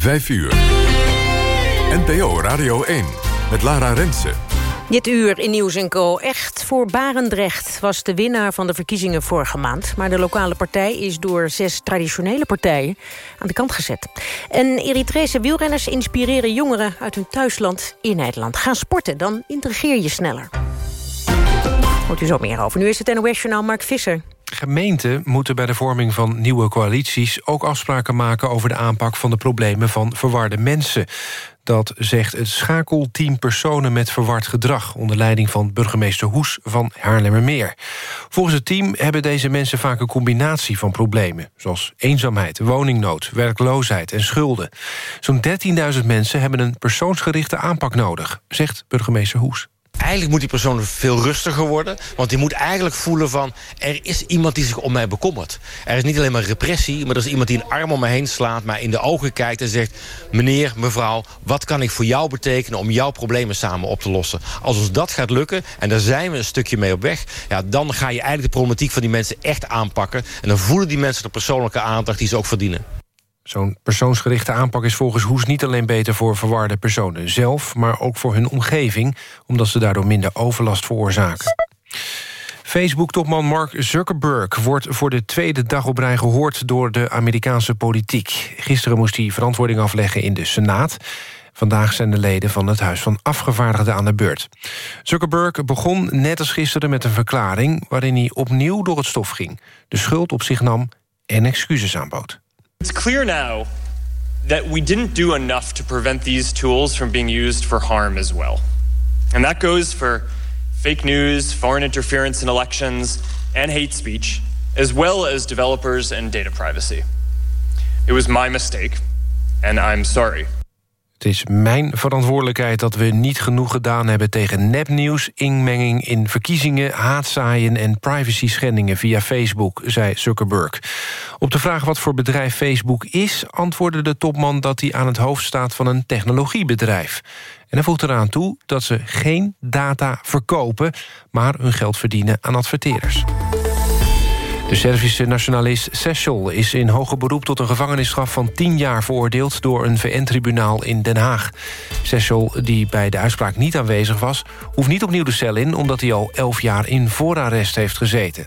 5 uur. NPO Radio 1 met Lara Rensen. Dit uur in Nieuws Co. Echt voor Barendrecht was de winnaar van de verkiezingen vorige maand. Maar de lokale partij is door zes traditionele partijen aan de kant gezet. En Eritrese wielrenners inspireren jongeren uit hun thuisland in Nederland. Ga sporten, dan intrigeer je sneller. Hoort u zo meer over. Nu is het NOS-journaal Mark Visser. Gemeenten moeten bij de vorming van nieuwe coalities... ook afspraken maken over de aanpak van de problemen van verwarde mensen. Dat zegt het schakelteam personen met verward gedrag... onder leiding van burgemeester Hoes van Haarlemmermeer. Volgens het team hebben deze mensen vaak een combinatie van problemen... zoals eenzaamheid, woningnood, werkloosheid en schulden. Zo'n 13.000 mensen hebben een persoonsgerichte aanpak nodig... zegt burgemeester Hoes. Eigenlijk moet die persoon veel rustiger worden. Want die moet eigenlijk voelen van... er is iemand die zich om mij bekommert. Er is niet alleen maar repressie, maar er is iemand die een arm om me heen slaat... mij in de ogen kijkt en zegt... meneer, mevrouw, wat kan ik voor jou betekenen... om jouw problemen samen op te lossen? Als ons dat gaat lukken, en daar zijn we een stukje mee op weg... Ja, dan ga je eigenlijk de problematiek van die mensen echt aanpakken. En dan voelen die mensen de persoonlijke aandacht die ze ook verdienen. Zo'n persoonsgerichte aanpak is volgens Hoes niet alleen beter voor verwarde personen zelf, maar ook voor hun omgeving, omdat ze daardoor minder overlast veroorzaken. Facebook-topman Mark Zuckerberg wordt voor de tweede dag op rij gehoord door de Amerikaanse politiek. Gisteren moest hij verantwoording afleggen in de Senaat. Vandaag zijn de leden van het Huis van Afgevaardigden aan de beurt. Zuckerberg begon net als gisteren met een verklaring... waarin hij opnieuw door het stof ging, de schuld op zich nam en excuses aanbood. It's clear now that we didn't do enough to prevent these tools from being used for harm as well. And that goes for fake news, foreign interference in elections, and hate speech, as well as developers and data privacy. It was my mistake, and I'm sorry. Het is mijn verantwoordelijkheid dat we niet genoeg gedaan hebben... tegen nepnieuws, inmenging in verkiezingen, haatzaaien... en privacy-schendingen via Facebook, zei Zuckerberg. Op de vraag wat voor bedrijf Facebook is... antwoordde de topman dat hij aan het hoofd staat van een technologiebedrijf. En hij voegt eraan toe dat ze geen data verkopen... maar hun geld verdienen aan adverteerders. De Servische nationalist Sessel is in hoger beroep tot een gevangenisstraf van 10 jaar veroordeeld door een VN-tribunaal in Den Haag. Sessel, die bij de uitspraak niet aanwezig was, hoeft niet opnieuw de cel in omdat hij al 11 jaar in voorarrest heeft gezeten.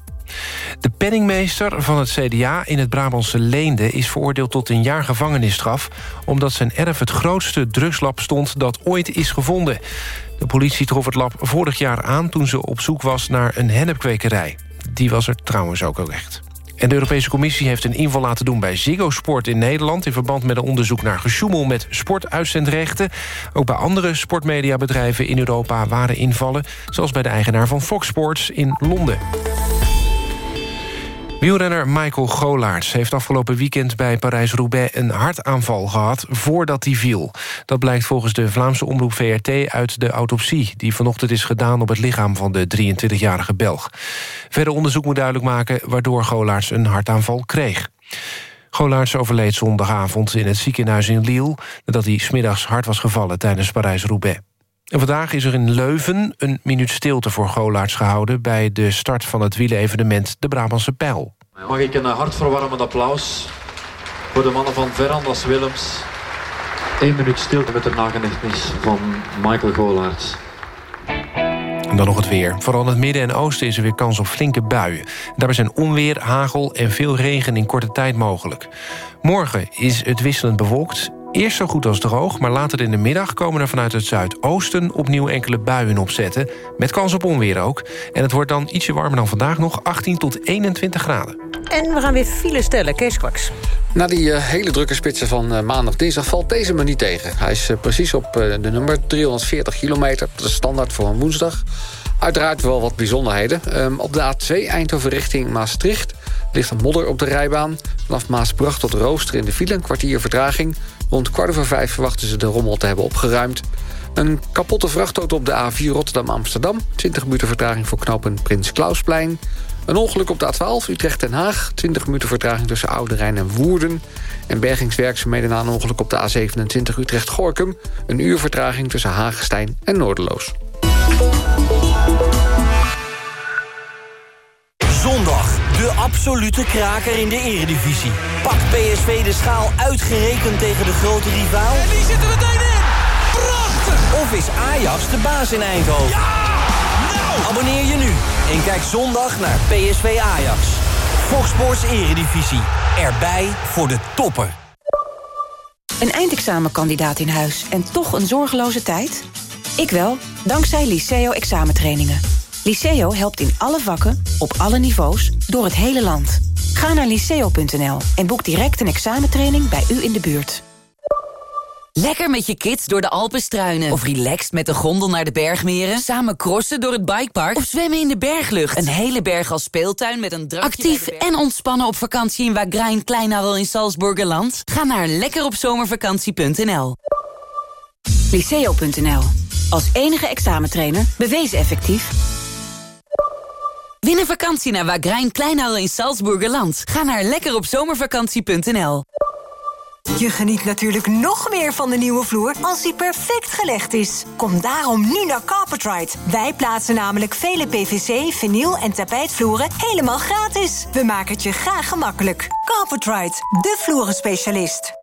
De penningmeester van het CDA in het Brabantse Leende... is veroordeeld tot een jaar gevangenisstraf... omdat zijn erf het grootste drugslab stond dat ooit is gevonden. De politie trof het lab vorig jaar aan toen ze op zoek was naar een hennepkwekerij. Die was er trouwens ook al echt. En de Europese Commissie heeft een inval laten doen bij Ziggo Sport in Nederland... in verband met een onderzoek naar gesjoemel met sportuitzendrechten. Ook bij andere sportmediabedrijven in Europa waren invallen... zoals bij de eigenaar van Fox Sports in Londen. Wielrenner Michael Golaerts heeft afgelopen weekend bij Parijs-Roubaix... een hartaanval gehad voordat hij viel. Dat blijkt volgens de Vlaamse omroep VRT uit de autopsie... die vanochtend is gedaan op het lichaam van de 23-jarige Belg. Verder onderzoek moet duidelijk maken waardoor Golaerts een hartaanval kreeg. Golaerts overleed zondagavond in het ziekenhuis in Lille... nadat hij smiddags hard was gevallen tijdens Parijs-Roubaix. En vandaag is er in Leuven een minuut stilte voor Golaerts gehouden... bij de start van het wielenevenement De Brabantse Pijl. Mag ik een hartverwarmend applaus voor de mannen van Verandas Willems. Eén minuut stilte met de nagedachtenis van Michael Golaerts. En dan nog het weer. Vooral in het midden en oosten is er weer kans op flinke buien. Daarbij zijn onweer, hagel en veel regen in korte tijd mogelijk. Morgen is het wisselend bewolkt. Eerst zo goed als droog, maar later in de middag... komen er vanuit het zuidoosten opnieuw enkele buien opzetten. Met kans op onweer ook. En het wordt dan ietsje warmer dan vandaag nog, 18 tot 21 graden. En we gaan weer file stellen, Kees Kwaks. Na die uh, hele drukke spitsen van uh, maandag dinsdag valt deze me niet tegen. Hij is uh, precies op de nummer 340 kilometer. Dat is standaard voor een woensdag. Uiteraard wel wat bijzonderheden. Um, op de A2 Eindhoven richting Maastricht ligt een modder op de rijbaan. Vanaf Maasbracht tot Rooster in de file, een kwartier vertraging. Rond kwart over vijf verwachten ze de rommel te hebben opgeruimd. Een kapotte vrachtauto op de A4 Rotterdam-Amsterdam. 20 minuten vertraging voor knooppunt Prins Klausplein. Een ongeluk op de A12 Utrecht-Den Haag. 20 minuten vertraging tussen Oude Rijn en Woerden. En bergingswerkzaamheden na een ongeluk op de A27 Utrecht-Gorkum. Een uur vertraging tussen Hagestein en Noorderloos. Zondag, de absolute kraker in de eredivisie. Pakt PSV de schaal uitgerekend tegen de grote rivaal? En die zit er meteen in! Prachtig! Of is Ajax de baas in Eindhoven? Ja! Nou! Abonneer je nu en kijk zondag naar PSV Ajax. Fox Sports Eredivisie. Erbij voor de toppen. Een eindexamenkandidaat in huis en toch een zorgeloze tijd? Ik wel, dankzij Liceo examentrainingen. Liceo helpt in alle vakken, op alle niveaus, door het hele land. Ga naar liceo.nl en boek direct een examentraining bij u in de buurt. Lekker met je kids door de Alpen struinen. Of relaxed met de gondel naar de bergmeren. Samen crossen door het bikepark. Of zwemmen in de berglucht. Een hele berg als speeltuin met een drankje Actief en ontspannen op vakantie in Wagrain Kleinadel in Salzburgerland. Ga naar lekkeropzomervakantie.nl Liceo.nl. Als enige examentrainer bewezen effectief. Win een vakantie naar Wagrain Kleinadel in Salzburgerland. Ga naar lekkeropzomervakantie.nl je geniet natuurlijk nog meer van de nieuwe vloer als die perfect gelegd is. Kom daarom nu naar Carpetride. Wij plaatsen namelijk vele PVC, vinyl en tapijtvloeren helemaal gratis. We maken het je graag gemakkelijk. Carpetride, de vloerenspecialist.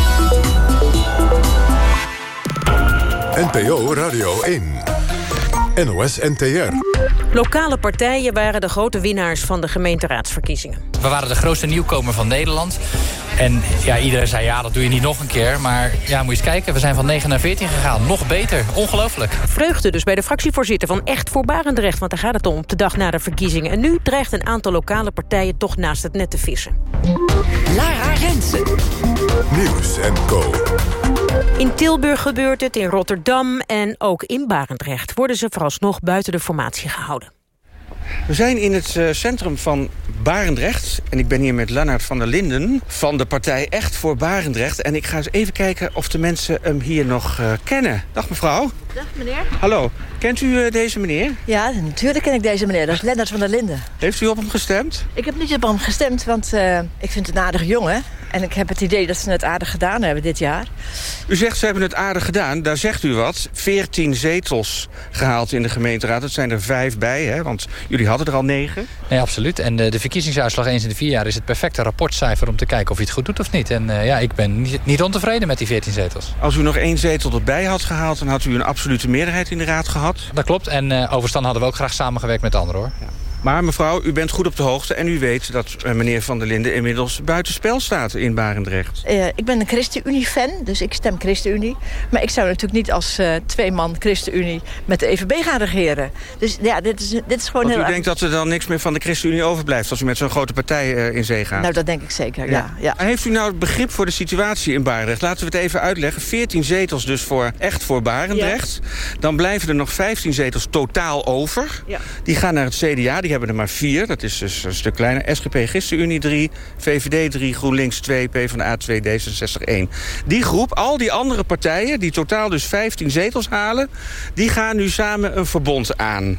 NPO Radio 1. NOS NTR. Lokale partijen waren de grote winnaars van de gemeenteraadsverkiezingen. We waren de grootste nieuwkomer van Nederland. En ja, iedereen zei, ja, dat doe je niet nog een keer. Maar ja, moet je eens kijken, we zijn van 9 naar 14 gegaan. Nog beter, ongelooflijk. Vreugde dus bij de fractievoorzitter van Echt voor Barendrecht... want daar gaat het om, op de dag na de verkiezingen. En nu dreigt een aantal lokale partijen toch naast het net te vissen. Lara Rensen. Nieuws en Co. In Tilburg gebeurt het, in Rotterdam en ook in Barendrecht... worden ze vooralsnog buiten de formatie gehouden. We zijn in het eh, centrum van Barendrecht. En ik ben hier met Lennart van der Linden van de partij Echt voor Barendrecht. En ik ga eens even kijken of de mensen hem hier nog uh, kennen. Dag mevrouw. Dag meneer. Hallo. Kent u uh, deze meneer? Ja, natuurlijk ken ik deze meneer. Dat is Lennart van der Linden. Heeft u op hem gestemd? Ik heb niet op hem gestemd, want ik vind het een aardig jongen. En ik heb het idee dat ze het aardig gedaan hebben dit jaar. U zegt ze hebben het aardig gedaan. Daar zegt u wat. 14 zetels gehaald in de gemeenteraad. Dat zijn er vijf bij, hè? want jullie hadden er al negen. Nee, absoluut. En de, de verkiezingsuitslag eens in de vier jaar... is het perfecte rapportcijfer om te kijken of je het goed doet of niet. En uh, ja, ik ben niet, niet, ontevreden met die 14 zetels. Als u nog één zetel erbij had gehaald... dan had u een absolute meerderheid in de raad gehad. Dat klopt. En uh, overstand hadden we ook graag samengewerkt met anderen, hoor. Ja. Maar mevrouw, u bent goed op de hoogte en u weet dat uh, meneer Van der Linden inmiddels buitenspel staat in Barendrecht. Uh, ik ben een ChristenUnie-fan, dus ik stem ChristenUnie. Maar ik zou natuurlijk niet als uh, twee-man ChristenUnie met de EVB gaan regeren. Dus ja, dit is, dit is gewoon Want heel... u denkt dat er dan niks meer van de ChristenUnie overblijft als u met zo'n grote partij in zee gaat? Nou, dat denk ik zeker, ja. ja. ja. Heeft u nou het begrip voor de situatie in Barendrecht? Laten we het even uitleggen. 14 zetels dus voor, echt voor Barendrecht. Ja. Dan blijven er nog 15 zetels totaal over. Ja. Die gaan naar het CDA, die hebben er maar vier. Dat is dus een stuk kleiner. SGP ChristenUnie 3, VVD 3, GroenLinks 2, PvdA 2, D66 1. Die groep, al die andere partijen, die totaal dus 15 zetels halen... die gaan nu samen een verbond aan.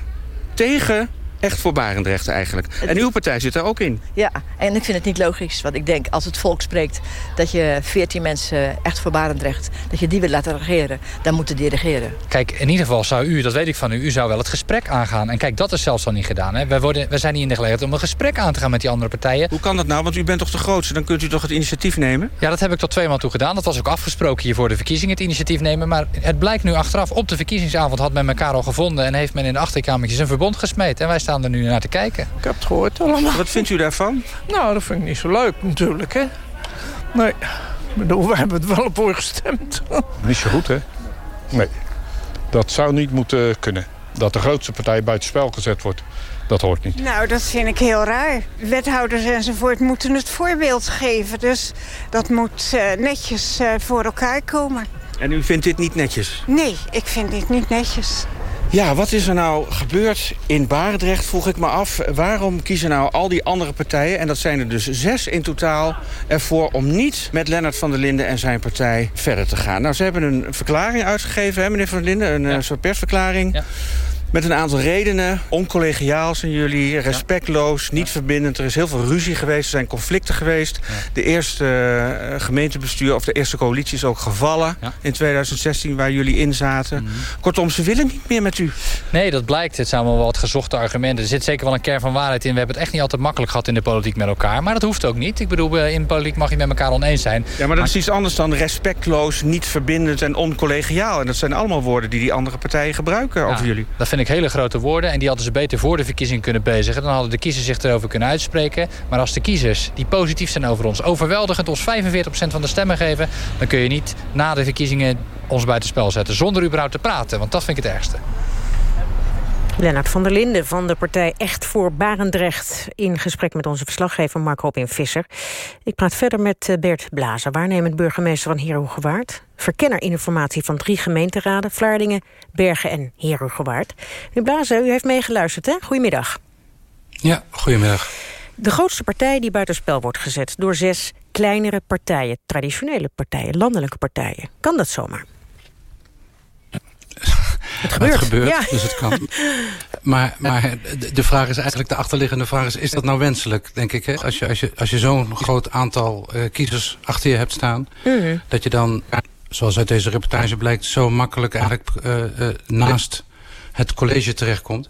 Tegen echt voor Barendrecht eigenlijk. En uw partij zit daar ook in. Ja, en ik vind het niet logisch. Want ik denk, als het volk spreekt... dat je 14 mensen echt voor Barendrecht... dat je die wil laten regeren, dan moeten die regeren. Kijk, in ieder geval zou u, dat weet ik van u... u zou wel het gesprek aangaan. En kijk, dat is zelfs al niet gedaan. Hè? Wij, worden, wij zijn hier in de gelegenheid om een gesprek aan te gaan met die andere partijen. Hoe kan dat nou? Want u bent toch de grootste? Dan kunt u toch het initiatief nemen? Ja, dat heb ik tot twee maal toe gedaan. Dat was ook afgesproken hier voor de verkiezingen, het initiatief nemen. Maar het blijkt nu achteraf, op de verkiezingsavond had men elkaar al gevonden... en heeft men in de achterkamertjes een verbond gesmeed. En wij staan er nu naar te kijken. Ik heb het gehoord allemaal. Wat vindt u daarvan? Nou, dat vind ik niet zo leuk natuurlijk, hè. Nee, ik bedoel, we hebben het wel op voor gestemd. Niet zo goed, hè? Nee. Dat zou niet moeten kunnen. Dat de grootste partij buitenspel gezet wordt. Dat hoort niet. Nou, dat vind ik heel raar. Wethouders enzovoort moeten het voorbeeld geven. Dus dat moet uh, netjes uh, voor elkaar komen. En u vindt dit niet netjes? Nee, ik vind dit niet netjes. Ja, wat is er nou gebeurd in Barendrecht, vroeg ik me af. Waarom kiezen nou al die andere partijen, en dat zijn er dus zes in totaal... ervoor om niet met Lennart van der Linden en zijn partij verder te gaan? Nou, ze hebben een verklaring uitgegeven, hè, meneer van der Linden, een ja. soort persverklaring... Ja. Met een aantal redenen. Oncollegiaal zijn jullie, respectloos, niet verbindend. Er is heel veel ruzie geweest, er zijn conflicten geweest. De eerste uh, gemeentebestuur of de eerste coalitie is ook gevallen in 2016... waar jullie in zaten. Mhm. Kortom, ze willen niet meer met u. Nee, dat blijkt. Het zijn allemaal wat gezochte argumenten. Er zit zeker wel een kern van waarheid in. We hebben het echt niet altijd makkelijk gehad in de politiek met elkaar. Maar dat hoeft ook niet. Ik bedoel, in de politiek mag je met elkaar oneens zijn. Ja, maar dat is iets anders dan respectloos, niet verbindend en oncollegiaal. En dat zijn allemaal woorden die die andere partijen gebruiken over jullie. Dat vind ik hele grote woorden. En die hadden ze beter voor de verkiezing kunnen bezigen. Dan hadden de kiezers zich erover kunnen uitspreken. Maar als de kiezers die positief zijn over ons... overweldigend ons 45% van de stemmen geven... dan kun je niet na de verkiezingen ons buitenspel zetten. Zonder überhaupt te praten. Want dat vind ik het ergste. Lennart van der Linden van de partij Echt voor Barendrecht... in gesprek met onze verslaggever Mark Robin Visser. Ik praat verder met eh, Bert Blazer, waarnemend burgemeester van Heerhugowaard... verkenner informatie van drie gemeenteraden... Vlaardingen, Bergen en Heerhugowaard. Meneer Blazer, u heeft meegeluisterd, hè? Goedemiddag. Ja, goedemiddag. De grootste partij die buitenspel wordt gezet... door zes kleinere partijen, traditionele partijen, landelijke partijen. Kan dat zomaar? Het gebeurt, het gebeurt dus het kan. Maar, maar de vraag is eigenlijk, de achterliggende vraag is... is dat nou wenselijk, denk ik? Hè? Als je, als je, als je zo'n groot aantal uh, kiezers achter je hebt staan... Mm. dat je dan, zoals uit deze reportage blijkt... zo makkelijk eigenlijk uh, uh, naast het college terechtkomt.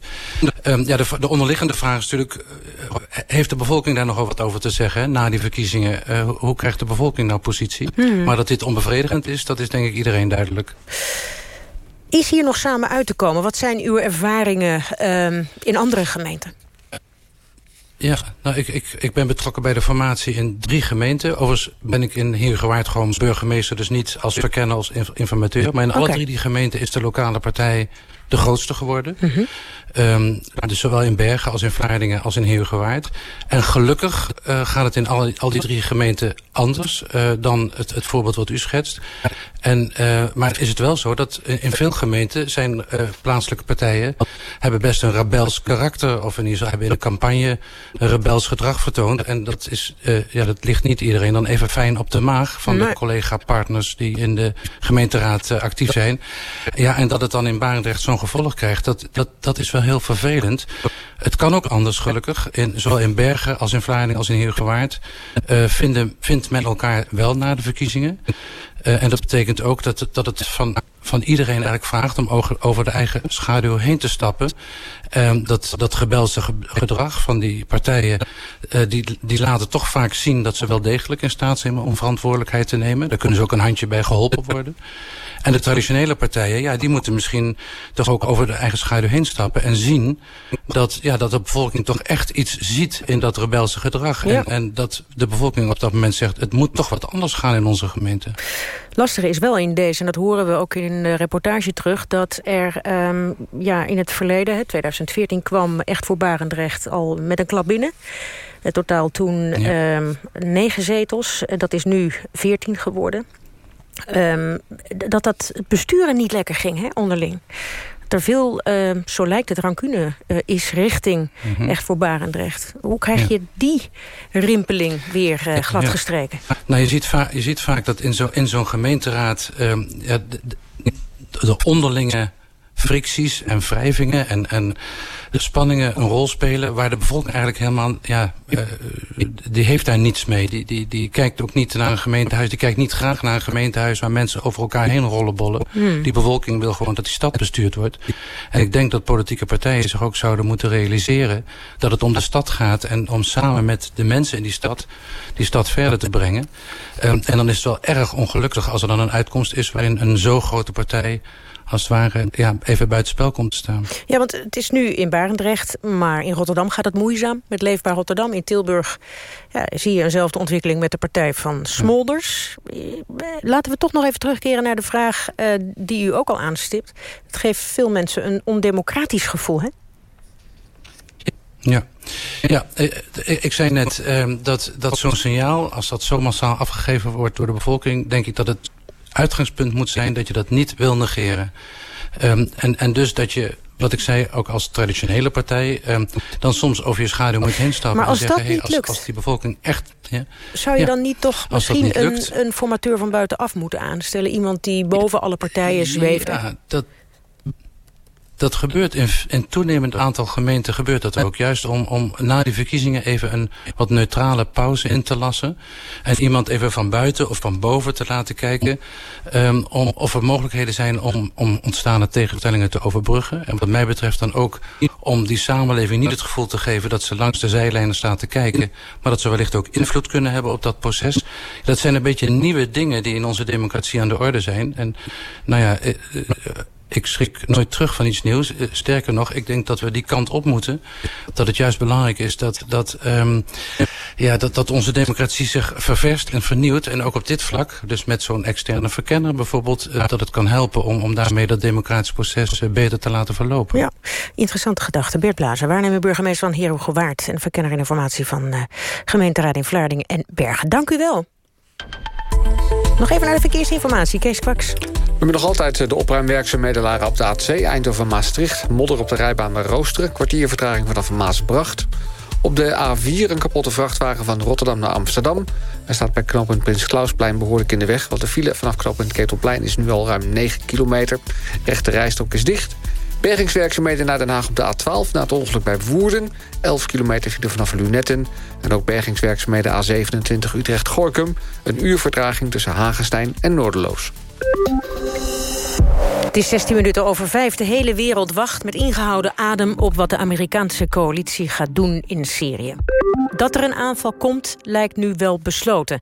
Um, ja, de, de, onderliggende vraag is natuurlijk... heeft de bevolking daar nog wat over te zeggen na die verkiezingen? Uh, hoe krijgt de bevolking nou positie? Mm. Maar dat dit onbevredigend is, dat is denk ik iedereen duidelijk. Is hier nog samen uit te komen? Wat zijn uw ervaringen um, in andere gemeenten? Ja, nou, ik, ik, ik ben betrokken bij de formatie in drie gemeenten. Overigens ben ik in Heergewaard gewoon burgemeester... dus niet als verkenner als informateur. Maar in okay. alle drie die gemeenten is de lokale partij de grootste geworden. -hmm. Um, dus zowel in Bergen als in Vlaardingen als in Heergewaard. En gelukkig uh, gaat het in al, al die drie gemeenten anders uh, dan het, het voorbeeld wat u schetst. En, uh, maar is het wel zo dat in veel gemeenten zijn plaatselijke partijen... hebben best een rebels karakter of in ieder geval hebben in een campagne een rebels gedrag vertoond. En dat, is, ja, dat ligt niet iedereen dan even fijn op de maag van nee. de collega-partners die in de gemeenteraad actief zijn. Ja, en dat het dan in Barendrecht zo'n gevolg krijgt, dat, dat, dat is wel heel vervelend. Het kan ook anders gelukkig. In, zowel in Bergen als in Vlaardingen als in Heergewaard vinden, vindt men elkaar wel na de verkiezingen. Uh, en dat betekent ook dat, dat het van, van iedereen eigenlijk vraagt om over, de eigen schaduw heen te stappen. Um, dat, dat gebelse gedrag van die partijen, uh, die, die laten toch vaak zien dat ze wel degelijk in staat zijn om verantwoordelijkheid te nemen. Daar kunnen ze ook een handje bij geholpen worden. En de traditionele partijen, ja, die moeten misschien toch ook over de eigen schaduw heen stappen en zien dat, ja, dat de bevolking toch echt iets ziet in dat rebelse gedrag. Ja. En, en dat de bevolking op dat moment zegt, het moet toch wat anders gaan in onze gemeente. Lastige is wel in deze, en dat horen we ook in de reportage terug... dat er um, ja, in het verleden, 2014, kwam echt voor Barendrecht al met een klap binnen. Het totaal toen ja. um, negen zetels, dat is nu veertien geworden. Um, dat dat het besturen niet lekker ging, hè, onderling. Dat er veel, uh, zo lijkt het, rancune uh, is richting mm -hmm. echt voor Barendrecht. Hoe krijg ja. je die rimpeling weer uh, gladgestreken? Ja. Nou, je ziet, je ziet vaak dat in zo'n in zo'n gemeenteraad... ja, de, de, de onderlinge fricties en wrijvingen en, en de spanningen een rol spelen... waar de bevolking eigenlijk helemaal... Ja, uh, die heeft daar niets mee. Die, die, die kijkt ook niet naar een gemeentehuis. Die kijkt niet graag naar een gemeentehuis... waar mensen over elkaar heen rollenbollen. Hmm. Die bevolking wil gewoon dat die stad bestuurd wordt. En ik denk dat politieke partijen zich ook zouden moeten realiseren... dat het om de stad gaat en om samen met de mensen in die stad... die stad verder te brengen. En dan is het wel erg ongelukkig als er dan een uitkomst is... waarin een zo grote partij als het ware ja, even buitenspel komt te staan. Ja, want het is nu in Barendrecht, maar in Rotterdam gaat het moeizaam met Leefbaar Rotterdam. In Tilburg ja, zie je eenzelfde ontwikkeling met de partij van Smolders. Laten we toch nog even terugkeren naar de vraag uh, die u ook al aanstipt. Het geeft veel mensen een ondemocratisch gevoel, hè? Ja, ja ik zei net dat, dat zo'n signaal, als dat zo massaal afgegeven wordt door de bevolking, denk ik dat het uitgangspunt moet zijn dat je dat niet wil negeren. Um, en, en dus dat je wat ik zei, ook als traditionele partij... Um, dan soms over je schaduw moet heen stappen maar als en zeggen... Dat niet hey, als, als die bevolking echt... Ja, zou je ja, dan niet toch misschien niet een, een formateur van buitenaf moeten aanstellen? Iemand die boven alle partijen zweeft? Ja, dat, dat gebeurt in, in toenemend aantal gemeenten gebeurt dat ook. Juist om, om na die verkiezingen even een wat neutrale pauze in te lassen. En iemand even van buiten of van boven te laten kijken. Um, om, of er mogelijkheden zijn om, om ontstaande tegenstellingen te overbruggen. En wat mij betreft dan ook om die samenleving niet het gevoel te geven... dat ze langs de zijlijnen staan te kijken. Maar dat ze wellicht ook invloed kunnen hebben op dat proces. Dat zijn een beetje nieuwe dingen die in onze democratie aan de orde zijn. En nou ja... Uh, uh, ik schrik nooit terug van iets nieuws. Sterker nog, ik denk dat we die kant op moeten. Dat het juist belangrijk is dat, dat, um, ja, dat, dat onze democratie zich ververst en vernieuwt. En ook op dit vlak, dus met zo'n externe verkenner bijvoorbeeld... Uh, dat het kan helpen om, om daarmee dat democratisch proces uh, beter te laten verlopen. Ja, interessante gedachte. Bert Blazer, waarnemer burgemeester van Hero Gewaard... en verkenner in informatie van uh, gemeenteraad in Vlaardingen en Bergen. Dank u wel. Nog even naar de verkeersinformatie. Kees Kwaks. We hebben nog altijd de opruimwerkzaamheden Lara op de A2, Eindhoven-Maastricht. Modder op de rijbaan bij Roosteren, kwartier vertraging vanaf Maasbracht. Op de A4 een kapotte vrachtwagen van Rotterdam naar Amsterdam. Hij staat bij knooppunt Prins Klausplein behoorlijk in de weg... want de file vanaf knooppunt Ketelplein is nu al ruim 9 kilometer. Rechte rijstok is dicht. Bergingswerkzaamheden naar Den Haag op de A12 na het ongeluk bij Woerden. 11 kilometer file vanaf Lunetten. En ook bergingswerkzaamheden A27 Utrecht-Gorkum. Een uur vertraging tussen Hagestein en Noorderloos. Het is 16 minuten over vijf. De hele wereld wacht met ingehouden adem op wat de Amerikaanse coalitie gaat doen in Syrië. Dat er een aanval komt, lijkt nu wel besloten.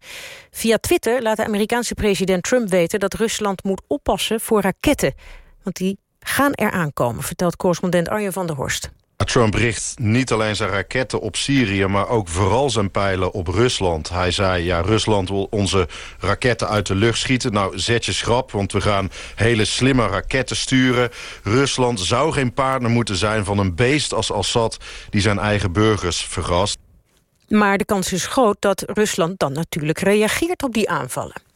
Via Twitter laat de Amerikaanse president Trump weten dat Rusland moet oppassen voor raketten. Want die gaan er aankomen, vertelt correspondent Arjen van der Horst. Trump richt niet alleen zijn raketten op Syrië... maar ook vooral zijn pijlen op Rusland. Hij zei, ja, Rusland wil onze raketten uit de lucht schieten. Nou, zet je schrap, want we gaan hele slimme raketten sturen. Rusland zou geen partner moeten zijn van een beest als Assad... die zijn eigen burgers vergast. Maar de kans is groot dat Rusland dan natuurlijk reageert op die aanvallen.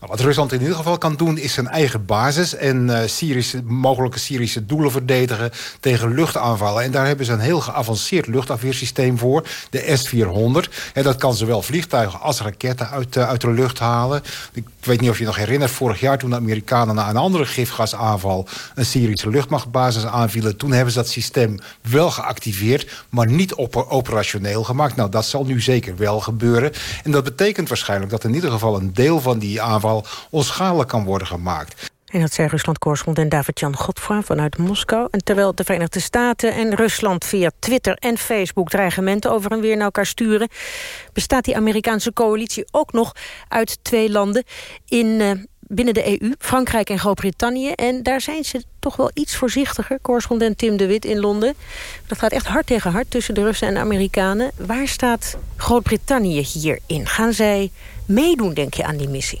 Nou, wat Rusland in ieder geval kan doen is zijn eigen basis... en uh, Syrische, mogelijke Syrische doelen verdedigen tegen luchtaanvallen. En daar hebben ze een heel geavanceerd luchtafweersysteem voor, de S-400. En dat kan zowel vliegtuigen als raketten uit, uh, uit de lucht halen. Ik weet niet of je nog herinnert, vorig jaar toen de Amerikanen... na een andere gifgasaanval een Syrische luchtmachtbasis aanvielen... toen hebben ze dat systeem wel geactiveerd, maar niet op operationeel gemaakt. Nou, dat zal nu zeker wel gebeuren. En dat betekent waarschijnlijk dat in ieder geval een deel van die aanval onschadelijk kan worden gemaakt. En dat zei Rusland-correspondent David-Jan Godfra vanuit Moskou. En terwijl de Verenigde Staten en Rusland via Twitter en Facebook... dreigementen over en weer naar elkaar sturen... bestaat die Amerikaanse coalitie ook nog uit twee landen in, uh, binnen de EU. Frankrijk en Groot-Brittannië. En daar zijn ze toch wel iets voorzichtiger. Correspondent Tim de Wit in Londen. Dat gaat echt hard tegen hard tussen de Russen en de Amerikanen. Waar staat Groot-Brittannië hierin? Gaan zij meedoen, denk je, aan die missie?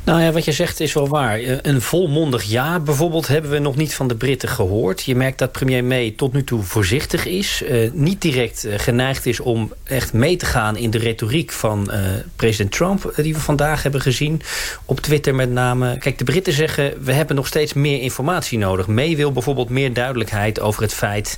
Nou ja, wat je zegt is wel waar. Een volmondig ja bijvoorbeeld hebben we nog niet van de Britten gehoord. Je merkt dat premier May tot nu toe voorzichtig is. Uh, niet direct uh, geneigd is om echt mee te gaan in de retoriek van president Trump... die we vandaag hebben gezien, op Twitter met name. Kijk, de Britten zeggen, we hebben nog steeds meer informatie nodig. May wil bijvoorbeeld meer duidelijkheid over het feit...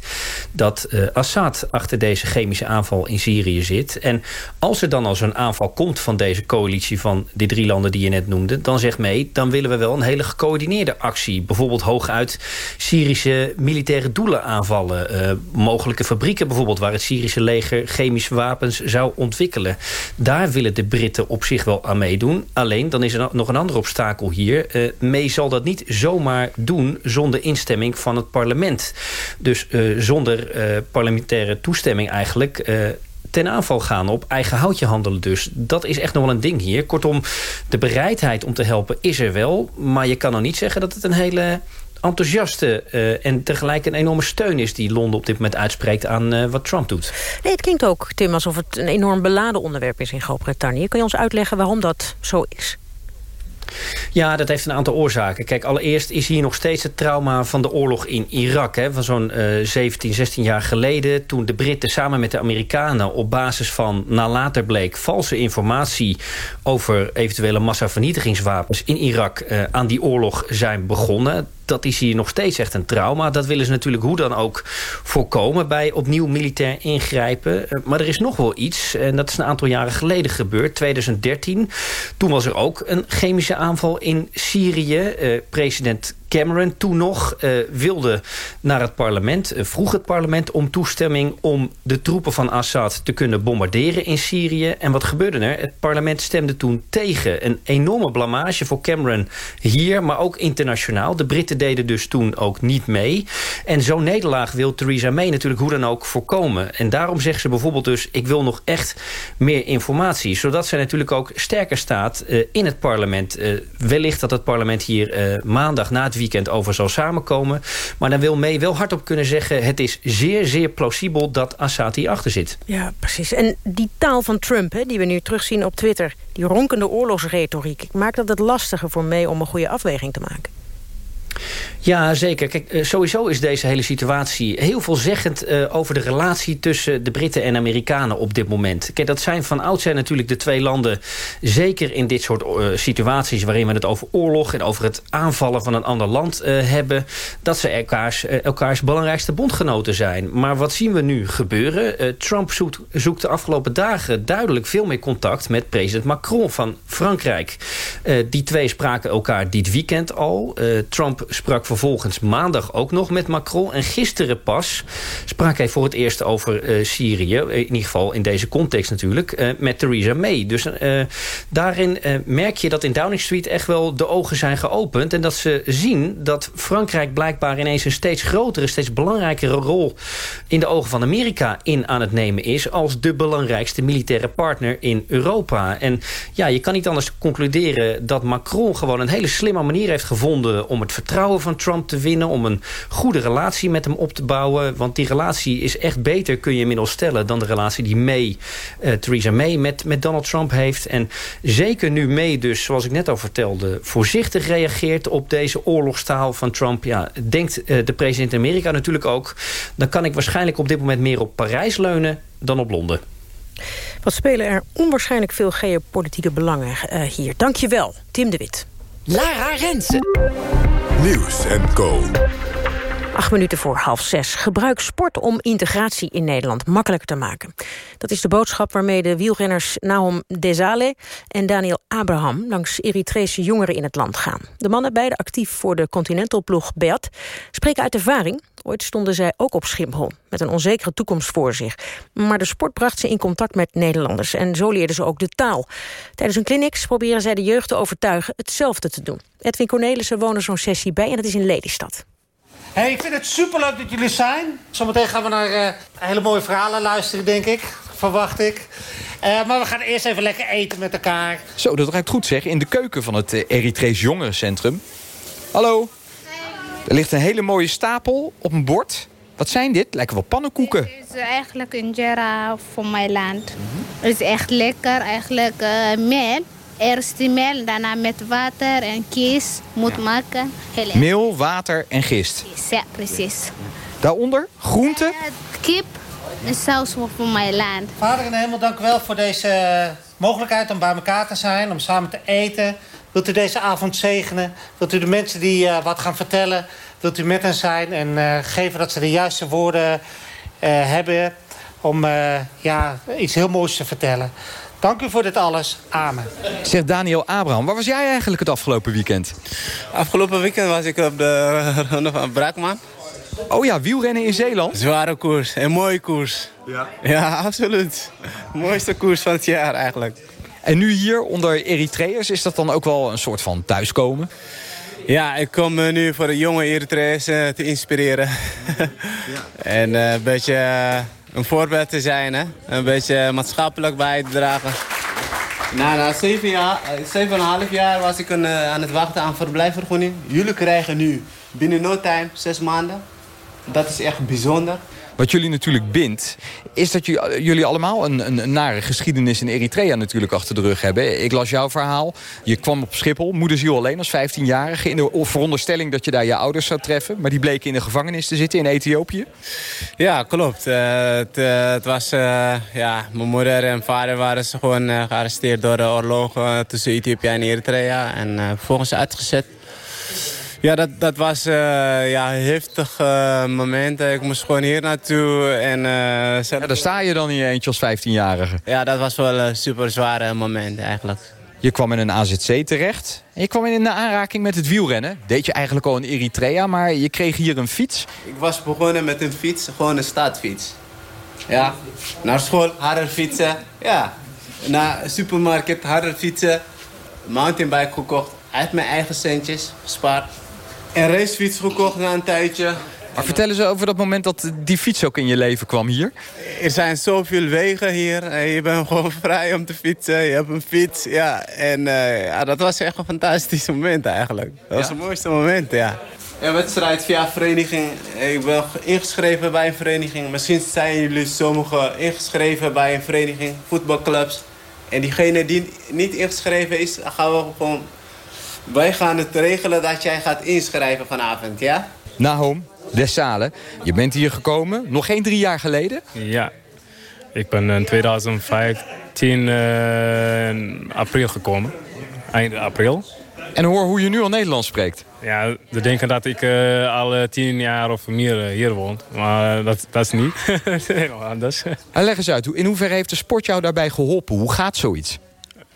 dat Assad achter deze chemische aanval in Syrië zit. En als er dan al zo'n aanval komt van deze coalitie van die drie landen die je net noemde dan zegt mee... dan willen we wel een hele gecoördineerde actie. Bijvoorbeeld hooguit Syrische militaire doelen aanvallen. Uh, mogelijke fabrieken bijvoorbeeld... waar het Syrische leger chemische wapens zou ontwikkelen. Daar willen de Britten op zich wel aan meedoen. Alleen, dan is er nog een ander obstakel hier. Uh, mee zal dat niet zomaar doen zonder instemming van het parlement. Dus uh, zonder parlementaire toestemming eigenlijk ten aanval gaan op eigen houtje handelen dus. Dat is echt nog wel een ding hier. Kortom, de bereidheid om te helpen is er wel. Maar je kan nog niet zeggen dat het een hele enthousiaste uh, en tegelijk een enorme steun is... die Londen op dit moment uitspreekt aan uh, wat Trump doet. Nee, het klinkt ook, Tim, alsof het een enorm beladen onderwerp is in Groot-Brittannië. Kun je ons uitleggen waarom dat zo is? Ja, dat heeft een aantal oorzaken. Kijk, allereerst is hier nog steeds het trauma van de oorlog in Irak. Hè, van zo'n uh, 17, 16 jaar geleden. Toen de Britten samen met de Amerikanen op basis van, na later bleek... valse informatie over eventuele massavernietigingswapens in Irak... Uh, aan die oorlog zijn begonnen dat is hier nog steeds echt een trauma. Dat willen ze natuurlijk hoe dan ook voorkomen... bij opnieuw militair ingrijpen. Eh, maar er is nog wel iets, en dat is een aantal jaren geleden gebeurd. 2013, toen was er ook een chemische aanval in Syrië. Uh, president Cameron toen nog uh, wilde naar het parlement, uh, vroeg het parlement om toestemming om de troepen van Assad te kunnen bombarderen in Syrië. En wat gebeurde er? Het parlement stemde toen tegen. Een enorme blamage voor Cameron hier, maar ook internationaal. De Britten deden dus toen ook niet mee. En zo'n nederlaag wil Theresa May natuurlijk hoe dan ook voorkomen. En daarom zegt ze bijvoorbeeld dus, ik wil nog echt meer informatie. Zodat zij natuurlijk ook sterker staat uh, in het parlement. wellicht dat het parlement hier maandag na het weekend over zal samenkomen. Maar dan wil May wel hardop kunnen zeggen... het is zeer, zeer plausibel dat Assad hierachter zit. Ja, precies. En die taal van Trump, hè, die we nu terugzien op Twitter... die ronkende oorlogsretoriek... maakt dat het lastiger voor May om een goede afweging te maken? Ja, zeker. Kijk, eh, sowieso is deze hele situatie heel veelzeggend uh, over de relatie tussen de Britten en Amerikanen op dit moment. Kijk, dat zijn van oudsher natuurlijk de twee landen, zeker in dit soort uh, situaties waarin we het over oorlog en over het aanvallen van een ander land hebben, dat ze elkaars, elkaars belangrijkste bondgenoten zijn. Maar wat zien we nu gebeuren? Trump zoekt, zoekt, de afgelopen dagen duidelijk veel meer contact met president Macron van Frankrijk. die twee spraken elkaar dit weekend al. Trump sprak vervolgens maandag ook nog met Macron. En gisteren pas sprak hij voor het eerst over uh, Syrië. In ieder geval in deze context natuurlijk. Uh, met Theresa May. Dus daarin merk je dat in Downing Street echt wel de ogen zijn geopend. En dat ze zien dat Frankrijk blijkbaar ineens een steeds grotere, steeds belangrijkere rol in de ogen van Amerika in aan het nemen is. Als de belangrijkste militaire partner in Europa. En ja, je kan niet anders concluderen dat Macron gewoon een hele slimme manier heeft gevonden om het vertrouwen van Trump te winnen... om een goede relatie met hem op te bouwen. Want die relatie is echt beter, kun je inmiddels stellen... dan de relatie die uh, Theresa May met, met Donald Trump heeft. En zeker nu May dus, zoals ik net al vertelde... voorzichtig reageert op deze oorlogstaal van Trump... ja, denkt uh, de president Amerika natuurlijk ook... dan kan ik waarschijnlijk op dit moment meer op Parijs leunen dan op Londen. Wat spelen er onwaarschijnlijk veel geopolitieke belangen uh, hier. Dank je wel, Tim de Wit. Lara Rensen. Nieuws en Co. Acht minuten voor half zes. Gebruik sport om integratie in Nederland makkelijker te maken. Dat is de boodschap waarmee de wielrenners Nahom Desale en Daniel Abraham langs Eritrese jongeren in het land gaan. De mannen, beide actief voor de Continental-ploeg Beat, spreken uit ervaring. Ooit stonden zij ook op Schiphol, met een onzekere toekomst voor zich. Maar de sport bracht ze in contact met Nederlanders en zo leerden ze ook de taal. Tijdens hun clinics proberen zij de jeugd te overtuigen hetzelfde te doen. Edwin Cornelissen woonde zo'n sessie bij en dat is in Lelystad. Hey, ik vind het superleuk dat jullie zijn. Zometeen gaan we naar uh, hele mooie verhalen luisteren, denk ik. Verwacht ik. Uh, maar we gaan eerst even lekker eten met elkaar. Zo, dat ruikt goed zeg. In de keuken van het uh, Eritrees Jongerencentrum. Hallo. Er ligt een hele mooie stapel op een bord. Wat zijn dit? Lijken wel pannenkoeken. Het is eigenlijk injera van mijn land. Het is echt lekker. Eigenlijk uh, meel. Eerst die meel, daarna met water en kist moet maken. Heel meel, water en gist. Ja, precies. Daaronder groenten? Uh, kip en saus van mijn land. Vader in de hemel, dank u wel voor deze mogelijkheid om bij elkaar te zijn. Om samen te eten. Wilt u deze avond zegenen? Wilt u de mensen die uh, wat gaan vertellen... wilt u met hen zijn en uh, geven dat ze de juiste woorden uh, hebben... om ja, iets heel moois te vertellen. Dank u voor dit alles. Amen. Zegt Daniel Abraham, waar was jij eigenlijk het afgelopen weekend? Afgelopen weekend was ik op de ronde van Braakman. Oh ja, wielrennen in Zeeland? Zware koers, een mooie koers. Ja? Ja, absoluut. Mooiste koers van het jaar eigenlijk. En nu hier onder Eritreërs, is dat dan ook wel een soort van thuiskomen? Ja, ik kom nu voor de jonge Eritreërs te inspireren. ja. en uh, een beetje uh, een voorbeeld te zijn, hè? een beetje maatschappelijk bij te dragen. Nou, na zeven jaar, zeven en een half jaar was ik een, uh, aan het wachten aan verblijfvergunning. Jullie krijgen nu binnen no time, zes maanden. Dat is echt bijzonder. Wat jullie natuurlijk bindt, is dat jullie allemaal een, een, een, nare geschiedenis in Eritrea natuurlijk achter de rug hebben. Ik las jouw verhaal. Je kwam op Schiphol, moederziel alleen als 15-jarige... in de veronderstelling dat je daar je ouders zou treffen. Maar die bleken in de gevangenis te zitten in Ethiopië. Ja, klopt. Het, uh, het, was... Uh, ja, mijn moeder en vader waren ze gewoon gearresteerd door de oorlog tussen Ethiopië en Eritrea. En vervolgens uitgezet. Ja, dat, dat was uh, ja, heftig uh, moment. Ik moest gewoon hier naartoe. En, uh, ja, daar sta je dan in je eentje als 15-jarige. Ja, dat was wel een super zware moment eigenlijk. Je kwam in een AZC terecht. En je kwam in de aanraking met het wielrennen. Deed je eigenlijk al in Eritrea, maar je kreeg hier een fiets. Ik was begonnen met een fiets, gewoon een staatfiets. Ja, naar school harder fietsen. Ja, naar supermarkt harder fietsen. Mountainbike gekocht, uit mijn eigen centjes gespaard. En racefiets gekocht na een tijdje. Maar vertel eens over dat moment dat die fiets ook in je leven kwam hier. Er zijn zoveel wegen hier. Je bent gewoon vrij om te fietsen. Je hebt een fiets. Ja. En uh, ja, dat was echt een fantastisch moment eigenlijk. Dat was het mooiste moment, ja. Een wedstrijd via vereniging. Ik ben ingeschreven bij een vereniging. Misschien zijn jullie sommigen ingeschreven bij een vereniging, voetbalclubs. En diegene die niet ingeschreven is, gaan we gewoon... Wij gaan het regelen dat jij gaat inschrijven vanavond, ja? Nahom, Dessalen, je bent hier gekomen, nog geen drie jaar geleden? Ja, ik ben in 2015 uh, in april gekomen. Eind april. En hoor hoe je nu al Nederlands spreekt. Ja, ze denken dat ik uh, al tien jaar of meer hier woon. Maar dat, dat is niet. Helemaal anders. En leg eens uit, in hoeverre heeft de sport jou daarbij geholpen? Hoe gaat zoiets?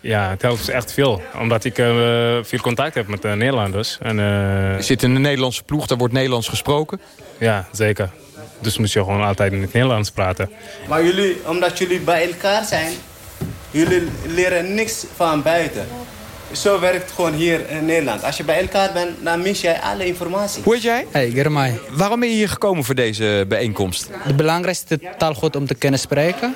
Ja, het helpt echt veel. Omdat ik uh, veel contact heb met de Nederlanders. En, uh... Je zit in een Nederlandse ploeg, daar wordt Nederlands gesproken? Ja, zeker. Dus moet je gewoon altijd in het Nederlands praten. Maar jullie, omdat jullie bij elkaar zijn... jullie leren niks van buiten. Zo werkt het gewoon hier in Nederland. Als je bij elkaar bent, dan mis jij alle informatie. Hoe heet jij? Hey, Germay. Waarom ben je hier gekomen voor deze bijeenkomst? De belangrijkste taal goed om te kunnen spreken.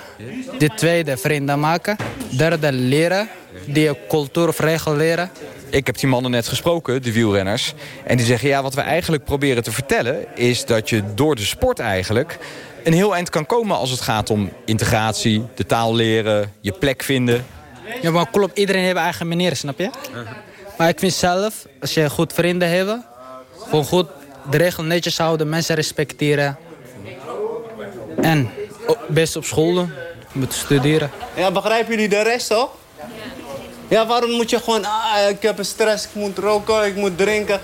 De tweede, vrienden maken. Derde, leren. Die cultuur of regel leren. Ik heb die mannen net gesproken, de wielrenners. En die zeggen, ja, wat we eigenlijk proberen te vertellen... is dat je door de sport eigenlijk een heel eind kan komen... als het gaat om integratie, de taal leren, je plek vinden... Ja, maar klopt. Iedereen heeft eigen manieren, snap je? Maar ik vind zelf, als je goed vrienden hebt... gewoon goed de regels netjes houden, mensen respecteren. En best op school doen, moeten studeren. Ja, begrijpen jullie de rest toch? Ja, waarom moet je gewoon... Ah, ik heb een stress, ik moet roken, ik moet drinken.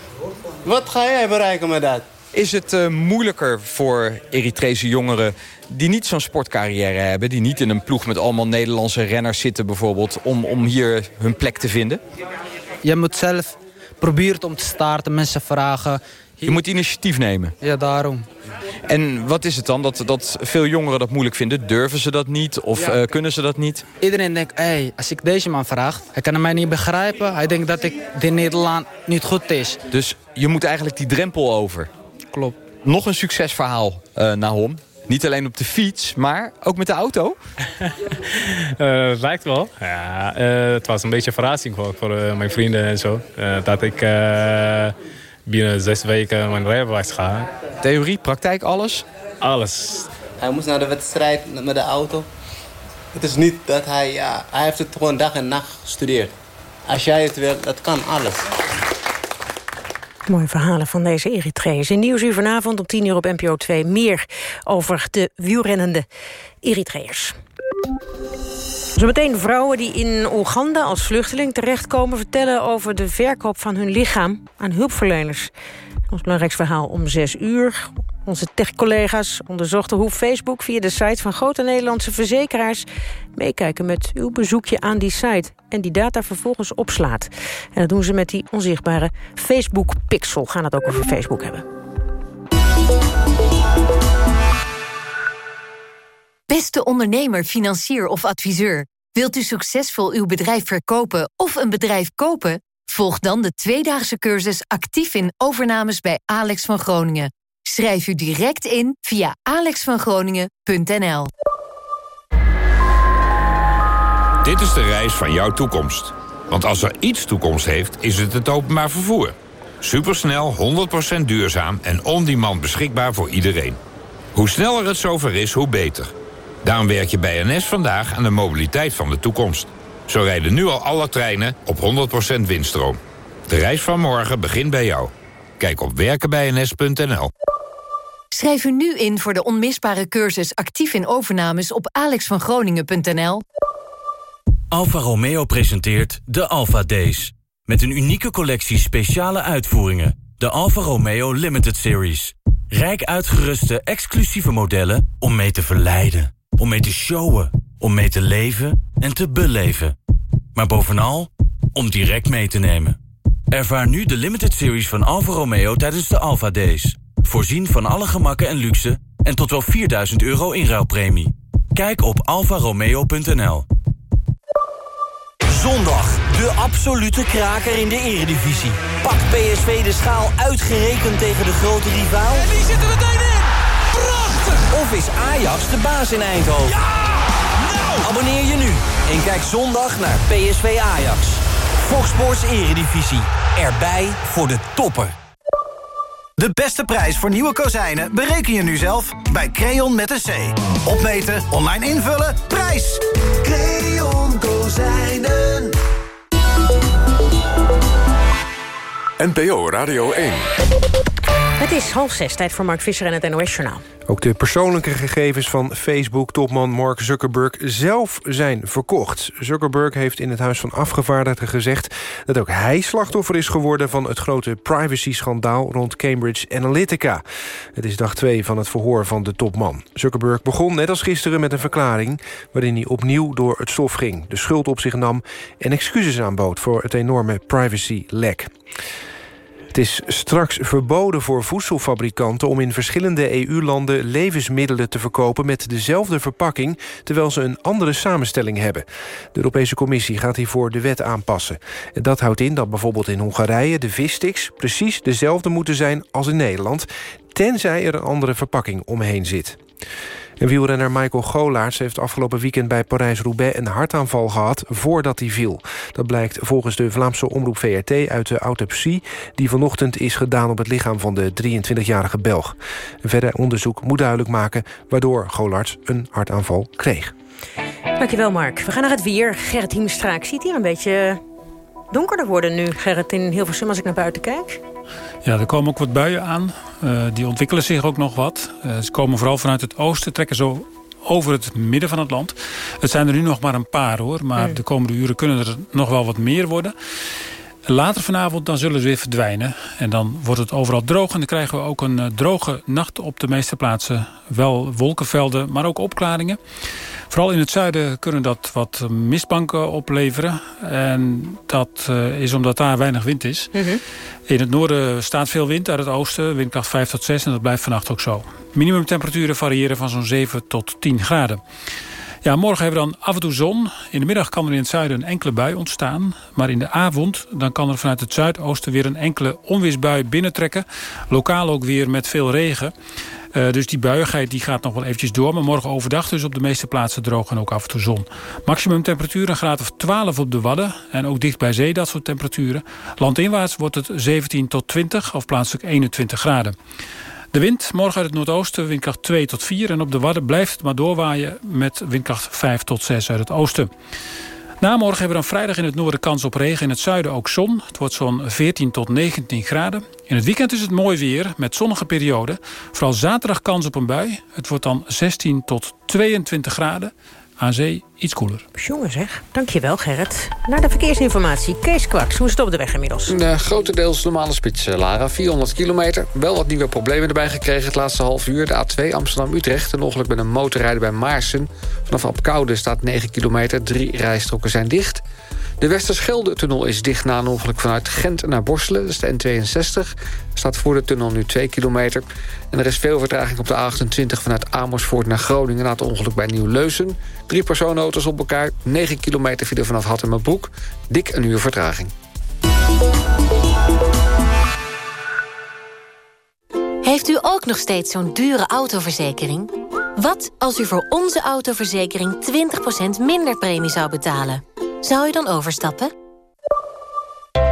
Wat ga jij bereiken met dat? Is het uh, moeilijker voor Eritrese jongeren die niet zo'n sportcarrière hebben... die niet in een ploeg met allemaal Nederlandse renners zitten bijvoorbeeld... om, om hier hun plek te vinden? Je moet zelf proberen om te starten, mensen vragen. Je moet initiatief nemen? Ja, daarom. En wat is het dan dat, dat veel jongeren dat moeilijk vinden? Durven ze dat niet of ja. uh, kunnen ze dat niet? Iedereen denkt, hey, als ik deze man vraag, hij kan mij niet begrijpen. Hij denkt dat ik in Nederland niet goed is. Dus je moet eigenlijk die drempel over? Klopt. Nog een succesverhaal, uh, Nahom. Niet alleen op de fiets, maar ook met de auto? uh, lijkt wel. Ja, uh, het was een beetje een verrassing voor, voor uh, mijn vrienden en zo. dat ik binnen zes weken mijn rijbewijs ga. Theorie, praktijk, alles? Alles. Hij moest naar de wedstrijd met de auto. Het is niet dat hij... Ja, hij heeft het gewoon dag en nacht gestudeerd. Als jij het wil, dat kan alles. Mooie verhalen van deze Eritreërs. In Nieuwsuur vanavond om 10 uur op NPO 2 meer over de wielrennende Eritreërs. Zometeen vrouwen die in Oeganda als vluchteling terechtkomen... vertellen over de verkoop van hun lichaam aan hulpverleners. Ons belangrijkste verhaal om 6 uur. Onze tech-collega's onderzochten hoe Facebook via de site van grote Nederlandse verzekeraars meekijken met uw bezoekje aan die site en die data vervolgens opslaat. En dat doen ze met die onzichtbare Facebook Pixel. Gaan het ook over Facebook hebben. Beste ondernemer, financier of adviseur. Wilt u succesvol uw bedrijf verkopen of een bedrijf kopen? Volg dan de tweedaagse cursus actief in overnames bij Alex van Groningen. Schrijf u direct in via alexvangroningen.nl. Dit is de reis van jouw toekomst. Want als er iets toekomst heeft, is het het openbaar vervoer. Supersnel, 100% duurzaam en on-demand beschikbaar voor iedereen. Hoe sneller het zover is, hoe beter. Daarom werk je bij NS vandaag aan de mobiliteit van de toekomst. Zo rijden nu al alle treinen op 100% windstroom. De reis van morgen begint bij jou. Kijk op werkenbijns.nl. Schrijf u nu in voor de onmisbare cursus actief in overnames op alexvangroningen.nl. Alfa Romeo presenteert de Alfa Days. Met een unieke collectie speciale uitvoeringen. de Alfa Romeo Limited Series. Rijk uitgeruste, exclusieve modellen om mee te verleiden. Om mee te showen, om mee te leven en te beleven. Maar bovenal, om direct mee te nemen. Ervaar nu de Limited Series van Alfa Romeo tijdens de Alfa Days. Voorzien van alle gemakken en luxe en tot wel 4000 euro inruilpremie. Kijk op alfaromeo.nl. Zondag, de absolute kraker in de eredivisie. Pakt PSV de schaal uitgerekend tegen de grote rivaal? En die zitten meteen in! Prachtig! Of is Ajax de baas in Eindhoven? Ja! Nou! Abonneer je nu en kijk zondag naar PSV Ajax. Fox Sports Eredivisie. Erbij voor de toppen. De beste prijs voor nieuwe kozijnen bereken je nu zelf bij Creon met een C. Opmeten, online invullen, prijs! Creon Kozijnen. NPO Radio 1. Het is half zes, tijd voor Mark Visser en het NOS-journaal. Ook de persoonlijke gegevens van Facebook-topman Mark Zuckerberg zelf zijn verkocht. Zuckerberg heeft in het Huis van Afgevaardigden gezegd... dat ook hij slachtoffer is geworden van het grote privacy-schandaal... rond Cambridge Analytica. Het is dag twee van het verhoor van de topman. Zuckerberg begon net als gisteren met een verklaring... waarin hij opnieuw door het stof ging, de schuld op zich nam... en excuses aanbood voor het enorme privacy-lek. Het is straks verboden voor voedselfabrikanten om in verschillende EU-landen levensmiddelen te verkopen met dezelfde verpakking, terwijl ze een andere samenstelling hebben. De Europese Commissie gaat hiervoor de wet aanpassen. En dat houdt in dat bijvoorbeeld in Hongarije de vissticks precies dezelfde moeten zijn als in Nederland, tenzij er een andere verpakking omheen zit. En wielrenner Michael Golaerts heeft afgelopen weekend bij Parijs-Roubaix... een hartaanval gehad voordat hij viel. Dat blijkt volgens de Vlaamse omroep VRT uit de autopsie... die vanochtend is gedaan op het lichaam van de 23-jarige Belg. Verder onderzoek moet duidelijk maken... waardoor Golaerts een hartaanval kreeg. Dankjewel, Mark. We gaan naar het weer. Gerrit Hiemstra, ik zie het hier een beetje donkerder worden nu, Gerrit, in Hilversum, als ik naar buiten kijk. Ja, er komen ook wat buien aan. Uh, die ontwikkelen zich ook nog wat. Uh, ze komen vooral vanuit het oosten, trekken zo over het midden van het land. Het zijn er nu nog maar een paar hoor, maar hmm. de komende uren kunnen er nog wel wat meer worden. Later vanavond dan zullen ze weer verdwijnen. En dan wordt het overal droog. En dan krijgen we ook een uh, droge nacht op de meeste plaatsen. Wel wolkenvelden, maar ook opklaringen. Vooral in het zuiden kunnen dat wat mistbanken opleveren. En dat uh, is omdat daar weinig wind is. -hmm. In het noorden staat veel wind uit het oosten. Windkracht 5 tot 6 en dat blijft vannacht ook zo. Minimumtemperaturen variëren van zo'n 7 tot 10 graden. Ja, morgen hebben we dan af en toe zon. In de middag kan er in het zuiden een enkele bui ontstaan. Maar in de avond dan kan er vanuit het zuidoosten weer een enkele onweersbui binnentrekken. Lokaal ook weer met veel regen. Uh, dus die buigheid die gaat nog wel eventjes door. Maar morgen overdag dus op de meeste plaatsen droog en ook af en toe zon. Maximum temperatuur een graad of 12 op de Wadden. En ook dicht bij zee dat soort temperaturen. Landinwaarts wordt het 17 tot 20 of plaatselijk 21 graden. De wind morgen uit het noordoosten, windkracht 2 tot 4. En op de Wadden blijft het maar doorwaaien met windkracht 5 tot 6 uit het oosten. Na morgen hebben we dan vrijdag in het noorden kans op regen. In het zuiden ook zon. Het wordt zo'n 14 tot 19 graden. In het weekend is het mooi weer met zonnige perioden. Vooral zaterdag kans op een bui. Het wordt dan 16 tot 22 graden. Aan zee iets koeler. Jongen zeg. Dankjewel Gerrit. Naar de verkeersinformatie. Kees Kwaks, hoe is het op de weg inmiddels? Een uh, grotendeels normale spits, uh, Lara. 400 kilometer. Wel wat nieuwe problemen erbij gekregen het laatste half uur. De A2 Amsterdam-Utrecht. Een ongeluk met een motorrijder bij Maarsen. Vanaf Apkoude staat 9 kilometer. Drie rijstroken zijn dicht. De Westerschelde-tunnel is dicht na een ongeluk vanuit Gent naar Borselen. Dat is de N62. Er staat voor de tunnel nu 2 kilometer. En er is veel vertraging op de A28 vanuit Amersfoort naar Groningen... na het ongeluk bij Nieuw-Leusen. Drie personenauto's op elkaar. 9 kilometer file vanaf Hattemerbroek. Dik een uur vertraging. Heeft u ook nog steeds zo'n dure autoverzekering? Wat als u voor onze autoverzekering 20% minder premie zou betalen? Zou u dan overstappen?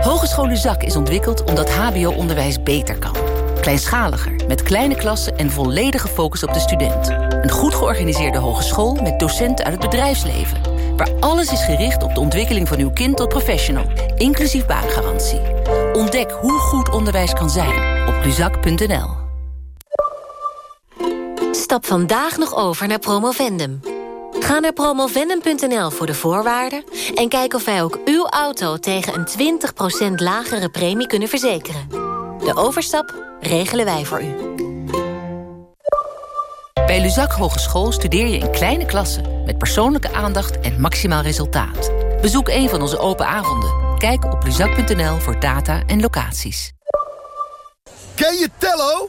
Hogeschool Zak is ontwikkeld omdat hbo-onderwijs beter kan. Kleinschaliger, met kleine klassen en volledige focus op de student. Een goed georganiseerde hogeschool met docenten uit het bedrijfsleven. Waar alles is gericht op de ontwikkeling van uw kind tot professional. Inclusief baangarantie. Ontdek hoe goed onderwijs kan zijn op luzak.nl. Stap vandaag nog over naar Promovendum. Ga naar promovendum.nl voor de voorwaarden... en kijk of wij ook uw auto tegen een 20% lagere premie kunnen verzekeren. De overstap regelen wij voor u. Bij Luzak Hogeschool studeer je in kleine klassen... met persoonlijke aandacht en maximaal resultaat. Bezoek een van onze open avonden. Kijk op luzak.nl voor data en locaties. Ken je Tello?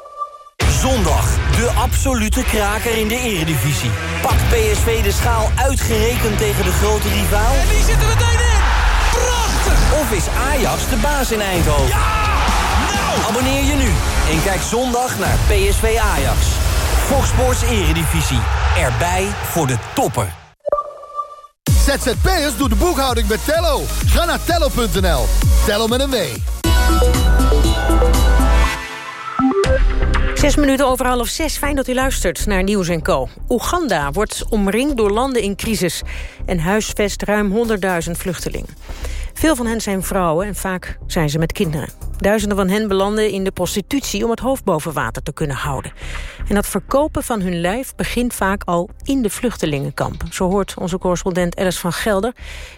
Zondag, de absolute kraker in de eredivisie. Pakt PSV de schaal uitgerekend tegen de grote rivaal? En die zitten meteen in! Prachtig! Of is Ajax de baas in Eindhoven? Ja! Nou! Abonneer je nu en kijk zondag naar PSV Ajax. Fox Sports Eredivisie. Erbij voor de toppen. ZZP'ers doet de boekhouding met Tello. Ga naar tello.nl. Tello met een W. Zes minuten over half zes. Fijn dat u luistert naar Nieuws Co. Oeganda wordt omringd door landen in crisis... en huisvest ruim 100.000 vluchtelingen. Veel van hen zijn vrouwen en vaak zijn ze met kinderen. Duizenden van hen belanden in de prostitutie... om het hoofd boven water te kunnen houden. En dat verkopen van hun lijf begint vaak al in de vluchtelingenkampen. Zo hoort onze correspondent Alice van Gelder...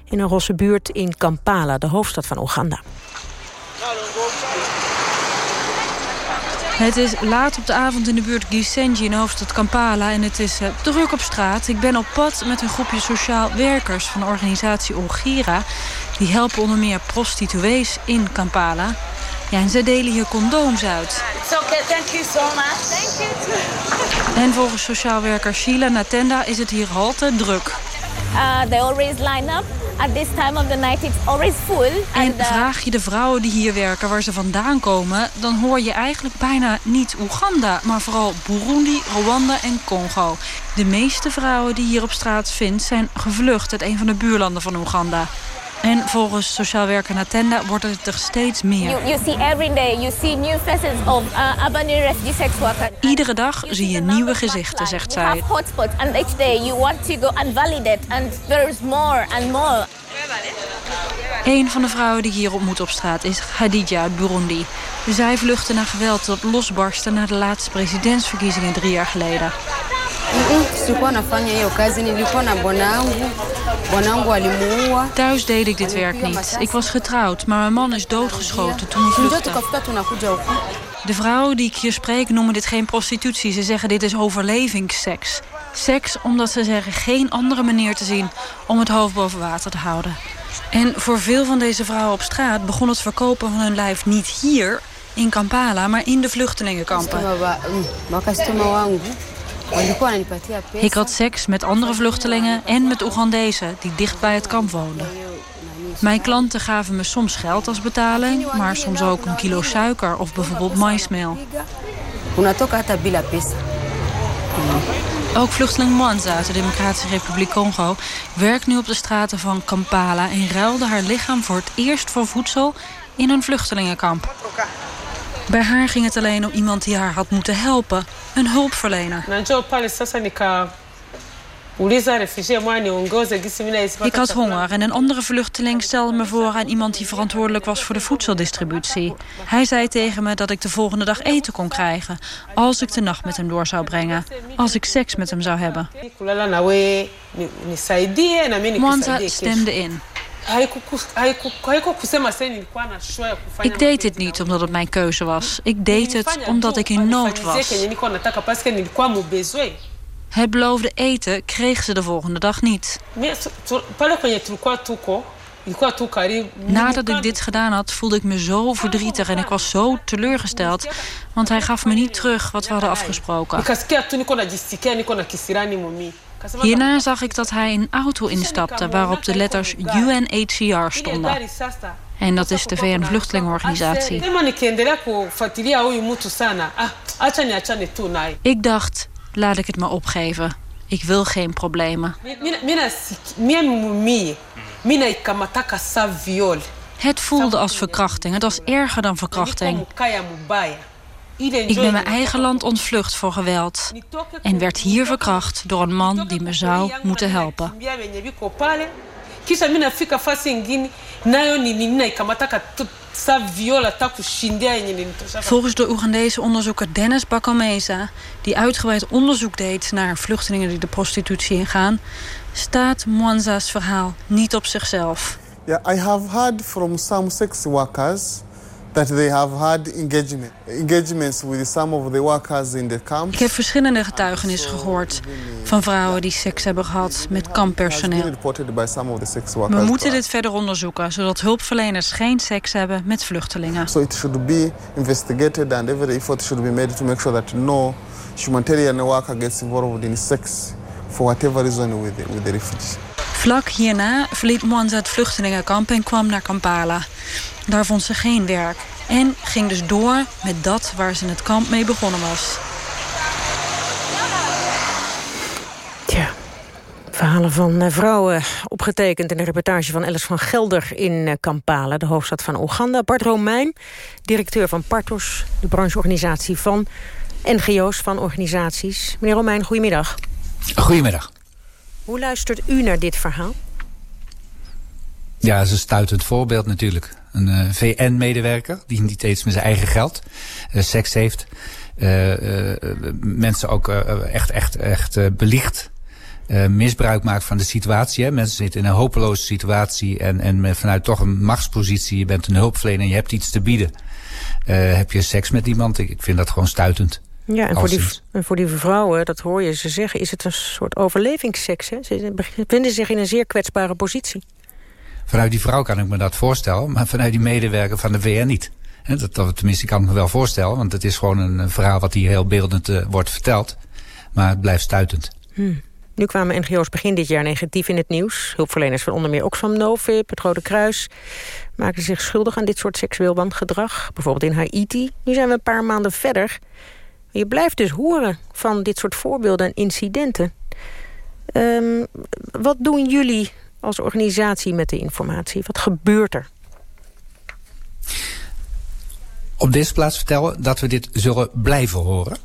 in een rosse buurt in Kampala, de hoofdstad van Oeganda. Het is laat op de avond in de buurt Gisenji in de hoofdstad Kampala en het is uh, druk op straat. Ik ben op pad met een groepje sociaal werkers van de organisatie Ongira. Die helpen onder meer prostituees in Kampala. Ja, en zij delen hier condooms uit. It's okay, thank you so much. Thank you. En volgens sociaal werker Sheila Natenda is het hier altijd druk. Uh, they always line up. At this time of the night it's always full. En And, uh, vraag je de vrouwen die hier werken waar ze vandaan komen... dan hoor je eigenlijk bijna niet Oeganda... maar vooral Burundi, Rwanda en Congo. De meeste vrouwen die je hier op straat vindt... zijn gevlucht uit een van de buurlanden van Oeganda. En volgens sociaal werker Natenda wordt het er steeds meer. you, you see every day, you see new faces of uh, Albanian refugee sex workers. Iedere dag zie je nieuwe gezichten, zegt zij. have hotspots and each day you want to go and validate and there is more and more. Een van de vrouwen die hier ontmoet op straat is Khadija uit Burundi. Zij vluchtte naar geweld dat losbarstte na de laatste presidentsverkiezingen drie jaar geleden. Sikuwa nafanya hiyo kazi, nilikuwa na bwanangu. Bwanangu alimuua. Thuis deed ik dit werk niet. Ik was getrouwd, maar mijn man is doodgeschoten toen tunakuja huku. De vrouwen die ik hier spreek noemen dit geen prostitutie. Ze zeggen dit is overlevingsseks. Seks omdat ze zeggen geen andere manier te zien om het hoofd boven water te houden. En voor veel van deze vrouwen op straat begon het verkopen van hun lijf niet hier in Kampala, maar in de vluchtelingenkampen. Ik had seks met andere vluchtelingen en met Oegandezen die dicht bij het kamp woonden. Mijn klanten gaven me soms geld als betaling, maar soms ook een kilo suiker of bijvoorbeeld maismeel. Ook vluchteling Mwanza uit de Democratische Republiek Congo werkt nu op de straten van Kampala en ruilde haar lichaam voor het eerst voor voedsel in een vluchtelingenkamp. Bij haar ging het alleen om iemand die haar had moeten helpen, een hulpverlener. Ik had honger en een andere vluchteling stelde me voor aan iemand die verantwoordelijk was voor de voedseldistributie. Hij zei tegen me dat ik de volgende dag eten kon krijgen als ik de nacht met hem door zou brengen, als ik seks met hem zou hebben. Mwanza stemde in. Ik deed dit niet omdat het mijn keuze was. Ik deed het omdat ik in nood was. Het beloofde eten kreeg ze de volgende dag niet. Nadat ik dit gedaan had, voelde ik me zo verdrietig en ik was zo teleurgesteld. Want hij gaf me niet terug wat we hadden afgesproken. Hierna zag ik dat hij een auto instapte waarop de letters UNHCR stonden. En dat is de VN-vluchtelingenorganisatie. ah, Ik dacht, laat ik het maar opgeven. Ik wil geen problemen. Het voelde als verkrachting. Het was erger dan verkrachting. Ik ben mijn eigen land ontvlucht voor geweld. En werd hier verkracht door een man die me zou moeten helpen. Volgens de Oegandese onderzoeker Dennis Bakameza... die uitgebreid onderzoek deed naar vluchtelingen die de prostitutie ingaan... staat Mwanza's verhaal niet op zichzelf. Yeah, I have heard from some sex workers that they have had engagement, engagements with some of the workers in the camp. Ik heb verschillende getuigenissen gehoord van vrouwen die seks hebben gehad met kamppersoneel. We moeten dit verder onderzoeken, zodat hulpverleners geen seks hebben met vluchtelingen. So it should be investigated and every effort should be made to make sure that no humanitarian worker gets involved in sex for whatever reason with the, with the refugee. Vlak hierna verliet Mwanza het vluchtelingenkamp en kwam naar Kampala. Daar vond ze geen werk en ging dus door met dat waar ze in het kamp mee begonnen was. Tja, verhalen van eh, vrouwen opgetekend in de reportage van Alice van Gelder in eh, Kampala, de hoofdstad van Oeganda. Bart Romein, directeur van Partos, de brancheorganisatie van NGO's van organisaties. Meneer Romein, goedemiddag. Goedemiddag. Hoe luistert u naar dit verhaal? Ja, is een stuitend voorbeeld natuurlijk. Een uh, VN-medewerker die niet eens met zijn eigen geld uh, seks heeft. Uh, mensen ook echt, echt, echt belicht. misbruik maakt van de situatie. Hè. Mensen zitten in een hopeloze situatie en, en vanuit toch een machtspositie. Je bent een hulpverlener en je hebt iets te bieden. heb je seks met iemand? Ik, ik vind dat gewoon stuitend. Ja, en voor, die, en voor die vrouwen, dat hoor je ze zeggen... is het een soort overlevingsseks. Hè? Ze bevinden zich in een zeer kwetsbare positie. Vanuit die vrouw kan ik me dat voorstellen, maar vanuit die medewerker van de VN niet. Dat, tenminste, kan ik me wel voorstellen, want het is gewoon een verhaal wat hier heel beeldend uh, wordt verteld. Maar het blijft stuitend. Hmm. Nu kwamen NGO's begin dit jaar negatief in het nieuws. Hulpverleners van onder meer Oxfam Novib, het Rode Kruis... maakten zich schuldig aan dit soort seksueel wangedrag. Bijvoorbeeld in Haiti. Nu zijn we een paar maanden verder. Je blijft dus horen van dit soort voorbeelden en incidenten. Um, wat doen jullie als organisatie met de informatie? Wat gebeurt er? Op deze plaats vertellen dat we dit zullen blijven horen.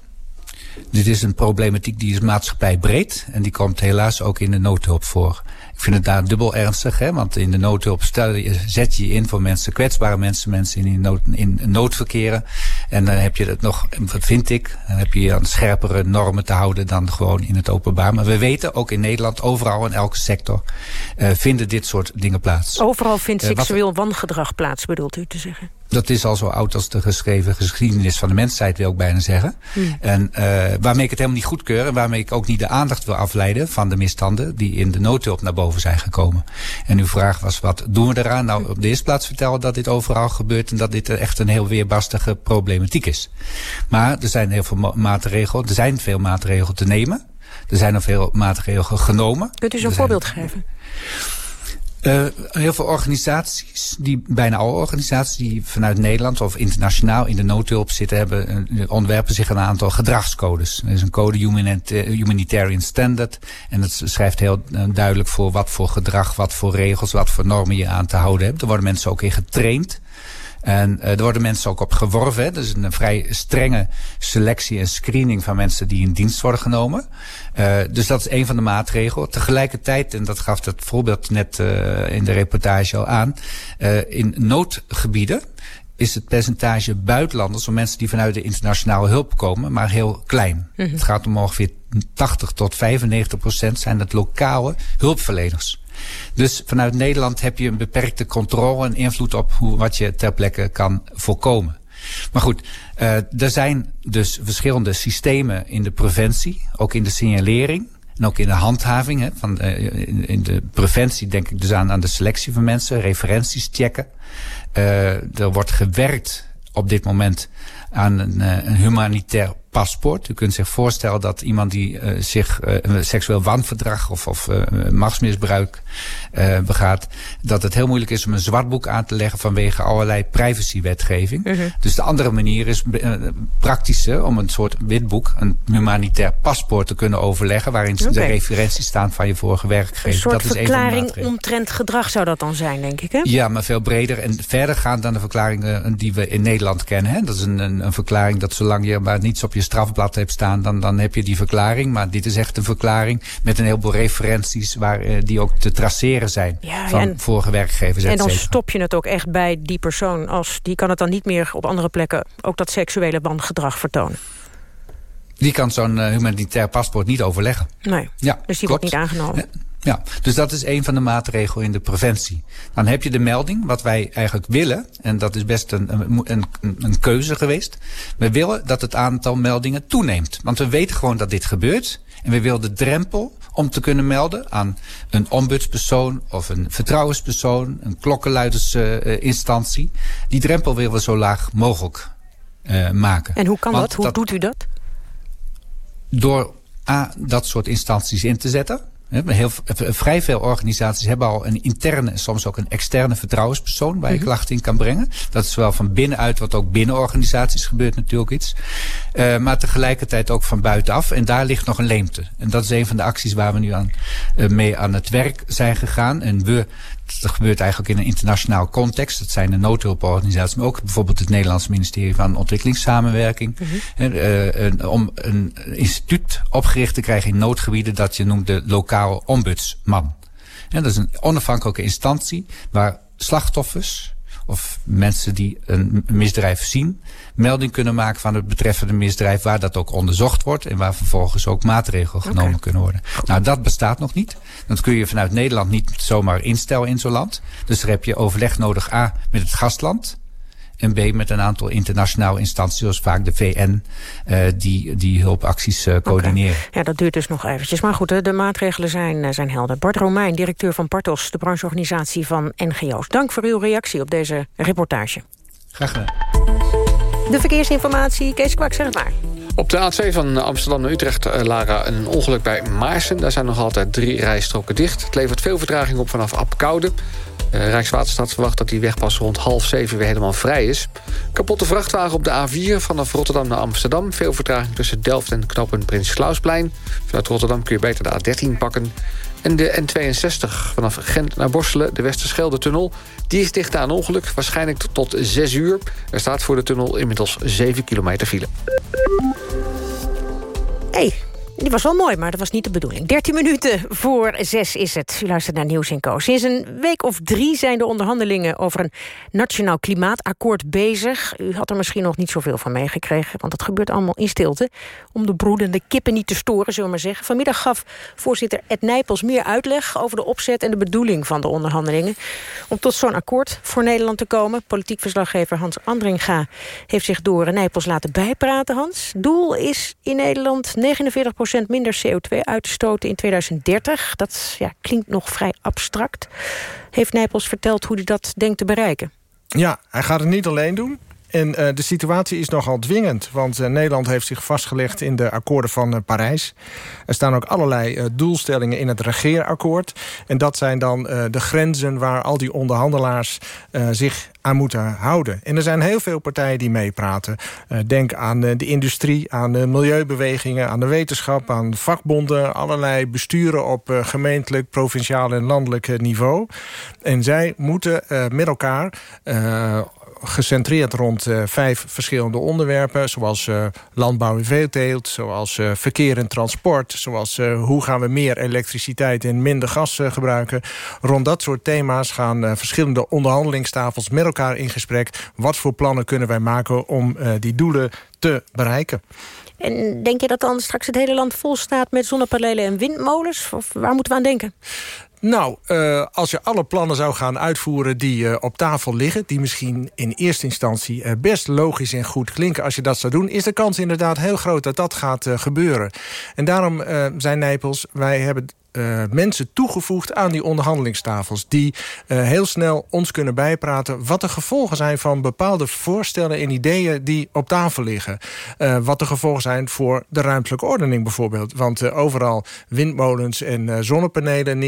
Dit is een problematiek die is maatschappij breed. En die komt helaas ook in de noodhulp voor. Ik vind het daar dubbel ernstig, hè, want in de noodhulp stel je, zet je je in voor mensen, kwetsbare mensen, mensen in, nood, in noodverkeren. En dan heb je het nog, vind ik, dan heb je aan scherpere normen te houden dan gewoon in het openbaar. Maar we weten, ook in Nederland, overal in elke sector, uh, vinden dit soort dingen plaats. Overal vindt seksueel uh, wangedrag plaats, bedoelt u te zeggen? Dat is al zo oud als de geschreven geschiedenis van de mensheid, wil ik bijna zeggen. Hmm. En uh, waarmee ik het helemaal niet goedkeur en waarmee ik ook niet de aandacht wil afleiden van de misstanden die in de noodhulp naar boven zijn gekomen. En uw vraag was, wat doen we eraan? Nou, op de eerste plaats vertellen dat dit overal gebeurt en dat dit echt een heel weerbarstige problematiek is. Maar er zijn heel veel maatregelen, er zijn veel maatregelen te nemen. Er zijn al veel maatregelen genomen. Kunt u zo'n voorbeeld geven? Uh, heel veel organisaties, die, bijna alle organisaties die vanuit Nederland of internationaal in de noodhulp zitten, hebben, uh, ontwerpen zich een aantal gedragscodes. Er is een code Humanitarian Standard en dat schrijft heel duidelijk voor wat voor gedrag, wat voor regels, wat voor normen je aan te houden hebt. Er worden mensen ook in getraind. En er worden mensen ook op geworven. Hè. Dus een vrij strenge selectie en screening van mensen die in dienst worden genomen. Uh, dus dat is een van de maatregelen. Tegelijkertijd, en dat gaf het voorbeeld net uh, in de reportage al aan, in noodgebieden is het percentage buitenlanders, of mensen die vanuit de internationale hulp komen, maar heel klein. Mm -hmm. Het gaat om ongeveer 80 tot 95 procent zijn het lokale hulpverleners. Dus vanuit Nederland heb je een beperkte controle en invloed op hoe, wat je ter plekke kan voorkomen. Maar goed, uh, er zijn dus verschillende systemen in de preventie, ook in de signalering. En ook in de handhaving. Hè, van de, in, de preventie denk ik dus aan, aan de selectie van mensen, referenties checken. Uh, er wordt gewerkt op dit moment aan een, een humanitair paspoort. U kunt zich voorstellen dat iemand die uh, zich uh, een seksueel wanverdrag of, of uh, machtsmisbruik begaat, dat het heel moeilijk is om een zwartboek aan te leggen vanwege allerlei privacywetgeving. -huh. Dus de andere manier is praktische om een soort witboek, een humanitair paspoort te kunnen overleggen waarin okay. de referenties staan van je vorige werkgever. Een soort dat is verklaring omtrent gedrag zou dat dan zijn, denk ik, hè? Ja, maar veel breder en verder gaan dan de verklaringen die we in Nederland kennen. Hè? Dat is een, een, een verklaring dat zolang je maar niets op je strafblad hebt staan, dan, dan heb je die verklaring. Maar dit is echt een verklaring met een heleboel referenties waar, uh, die ook te traceren zijn ja, van en, vorige werkgevers. En dan stop je het ook echt bij die persoon. Als, die kan het dan niet meer op andere plekken ook dat seksuele wangedrag vertonen. Die kan zo'n uh, humanitair paspoort niet overleggen. Nee, ja, dus die klopt. wordt niet aangenomen. Ja, dus dat is een van de maatregelen in de preventie. Dan heb je de melding, wat wij eigenlijk willen, en dat is best een, een, een, keuze geweest. We willen dat het aantal meldingen toeneemt. Want we weten gewoon dat dit gebeurt. En we willen de drempel om te kunnen melden aan een ombudspersoon of een vertrouwenspersoon, een klokkenluidersinstantie. Uh, die drempel willen we zo laag mogelijk uh, maken. En hoe kan Want dat? Hoe dat, doet u dat? Door A, dat soort instanties in te zetten. Heel, vrij veel organisaties hebben al een interne, soms ook een externe vertrouwenspersoon waar je klachten in kan brengen. Dat is zowel van binnenuit, wat ook binnen organisaties gebeurt natuurlijk iets. Uh, maar tegelijkertijd ook van buitenaf. En daar ligt nog een leemte. En dat is een van de acties waar we nu aan, uh, mee aan het werk zijn gegaan. En we, dat gebeurt eigenlijk in een internationaal context. Dat zijn de noodhulporganisaties, maar ook bijvoorbeeld het Nederlands ministerie van Ontwikkelingssamenwerking. Mm -hmm. uh, een, om een instituut opgericht te krijgen in noodgebieden dat je noemt de lokale ombudsman. En dat is een onafhankelijke instantie waar slachtoffers of mensen die een misdrijf zien, melding kunnen maken van het betreffende misdrijf, waar dat ook onderzocht wordt en waar vervolgens ook maatregelen genomen okay. kunnen worden. Nou, dat bestaat nog niet. Dat kun je vanuit Nederland niet zomaar instellen in zo'n land. Dus daar heb je overleg nodig A met het gastland. En B met een aantal internationale instanties, zoals vaak de VN, uh, die, die hulpacties uh, coördineren. Okay. Ja, dat duurt dus nog eventjes. Maar goed, de maatregelen zijn, zijn helder. Bart Romein, directeur van Partos, de brancheorganisatie van NGO's. Dank voor uw reactie op deze reportage. Graag gedaan. De verkeersinformatie, Kees Kwak, zeg het maar. Op de A2 van Amsterdam naar Utrecht, Lara, een ongeluk bij Maarsen. Daar zijn nog altijd drie rijstroken dicht. Het levert veel vertraging op vanaf Apkoude. Uh, Rijkswaterstaat verwacht dat die weg pas rond half zeven weer helemaal vrij is. Kapotte vrachtwagen op de A4 vanaf Rotterdam naar Amsterdam. Veel vertraging tussen Delft en knooppunt Prins Klausplein. Vanuit Rotterdam kun je beter de A13 pakken. En de N62 vanaf Gent naar Borselen, de Westerschelde-tunnel... die is dicht aan ongeluk, waarschijnlijk tot 6 uur. Er staat voor de tunnel inmiddels 7 kilometer file. Hey, die was wel mooi, maar dat was niet de bedoeling. 13 minuten voor zes is het. U luistert naar Nieuws in Co. Sinds een week of drie zijn de onderhandelingen... over een nationaal klimaatakkoord bezig. U had er misschien nog niet zoveel van meegekregen... want dat gebeurt allemaal in stilte. Om de broedende kippen niet te storen, zullen we maar zeggen. Vanmiddag gaf voorzitter Ed Nijpels meer uitleg... over de opzet en de bedoeling van de onderhandelingen. Om tot zo'n akkoord voor Nederland te komen. Politiek verslaggever Hans Andringa heeft zich door Nijpels laten bijpraten. Hans, doel is in Nederland 49 minder CO2 uit te stoten in 2030. Dat ja, klinkt nog vrij abstract. Heeft Nijpels verteld hoe hij dat denkt te bereiken? Ja, hij gaat het niet alleen doen. En uh, de situatie is nogal dwingend. Want uh, Nederland heeft zich vastgelegd in de akkoorden van uh, Parijs. Er staan ook allerlei doelstellingen in het regeerakkoord. En dat zijn dan de grenzen waar al die onderhandelaars zich aan moeten houden. En er zijn heel veel partijen die meepraten. denk aan de industrie, aan de milieubewegingen... aan de wetenschap, aan vakbonden... allerlei besturen op gemeentelijk, provinciaal en landelijk niveau. En zij moeten met elkaar gecentreerd rond uh, vijf verschillende onderwerpen... zoals uh, landbouw en veeteelt, zoals uh, verkeer en transport... zoals hoe gaan we meer elektriciteit en minder gas gebruiken. Rond dat soort thema's gaan verschillende onderhandelingstafels met elkaar in gesprek. Wat voor plannen kunnen wij maken om die doelen te bereiken? En denk je dat dan straks het hele land vol staat met zonnepanelen en windmolens? Of waar moeten we aan denken? Nou, uh, als je alle plannen zou gaan uitvoeren die uh, op tafel liggen... die misschien in eerste instantie uh, best logisch en goed klinken... als je dat zou doen, is de kans inderdaad heel groot dat dat gaat gebeuren. En daarom zijn Nijpels, wij hebben mensen toegevoegd aan die onderhandelingstafels... die heel snel ons kunnen bijpraten... wat de gevolgen zijn van bepaalde voorstellen en ideeën... die op tafel liggen. Wat de gevolgen zijn voor de ruimtelijke ordening bijvoorbeeld. Want overal windmolens en zonnepanelen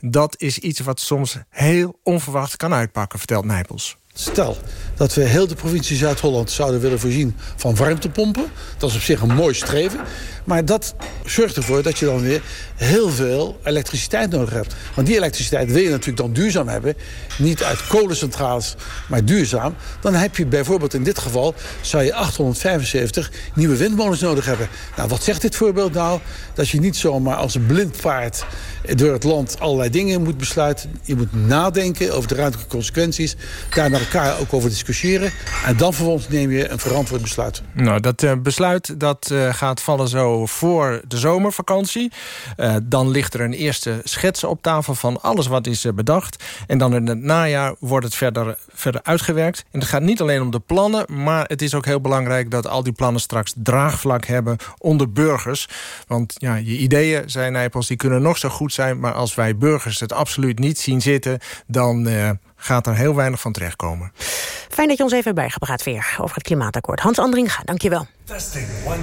dat is iets wat soms heel onverwacht kan uitpakken, vertelt Nijpels. Stel dat we heel de provincie Zuid-Holland zouden willen voorzien van warmtepompen. Dat is op zich een mooi streven. Maar dat zorgt ervoor dat je dan weer heel veel elektriciteit nodig hebt. Want die elektriciteit wil je natuurlijk dan duurzaam hebben. Niet uit kolencentrales, maar duurzaam. Dan heb je bijvoorbeeld in dit geval... zou je 875 nieuwe windmolens nodig hebben. Nou, wat zegt dit voorbeeld nou? Dat je niet zomaar als een blind paard door het land allerlei dingen moet besluiten. Je moet nadenken over de ruimtelijke consequenties. Daar met elkaar ook over discussiëren. En dan vervolgens neem je een verantwoord besluit. Nou, dat uh, besluit dat uh, gaat vallen zo voor de zomervakantie. Uh, dan ligt er een eerste schets op tafel van alles wat is bedacht. En dan in het najaar wordt het verder, verder uitgewerkt. En het gaat niet alleen om de plannen... maar het is ook heel belangrijk dat al die plannen straks draagvlak hebben onder burgers. Want ja, je ideeën, zei Nijpels, die kunnen nog zo goed zijn... maar als wij burgers het absoluut niet zien zitten... dan uh, gaat er heel weinig van terechtkomen. Fijn dat je ons even hebt bijgepraat weer over het klimaatakkoord. Hans Andringa, dank je wel. Testing, one,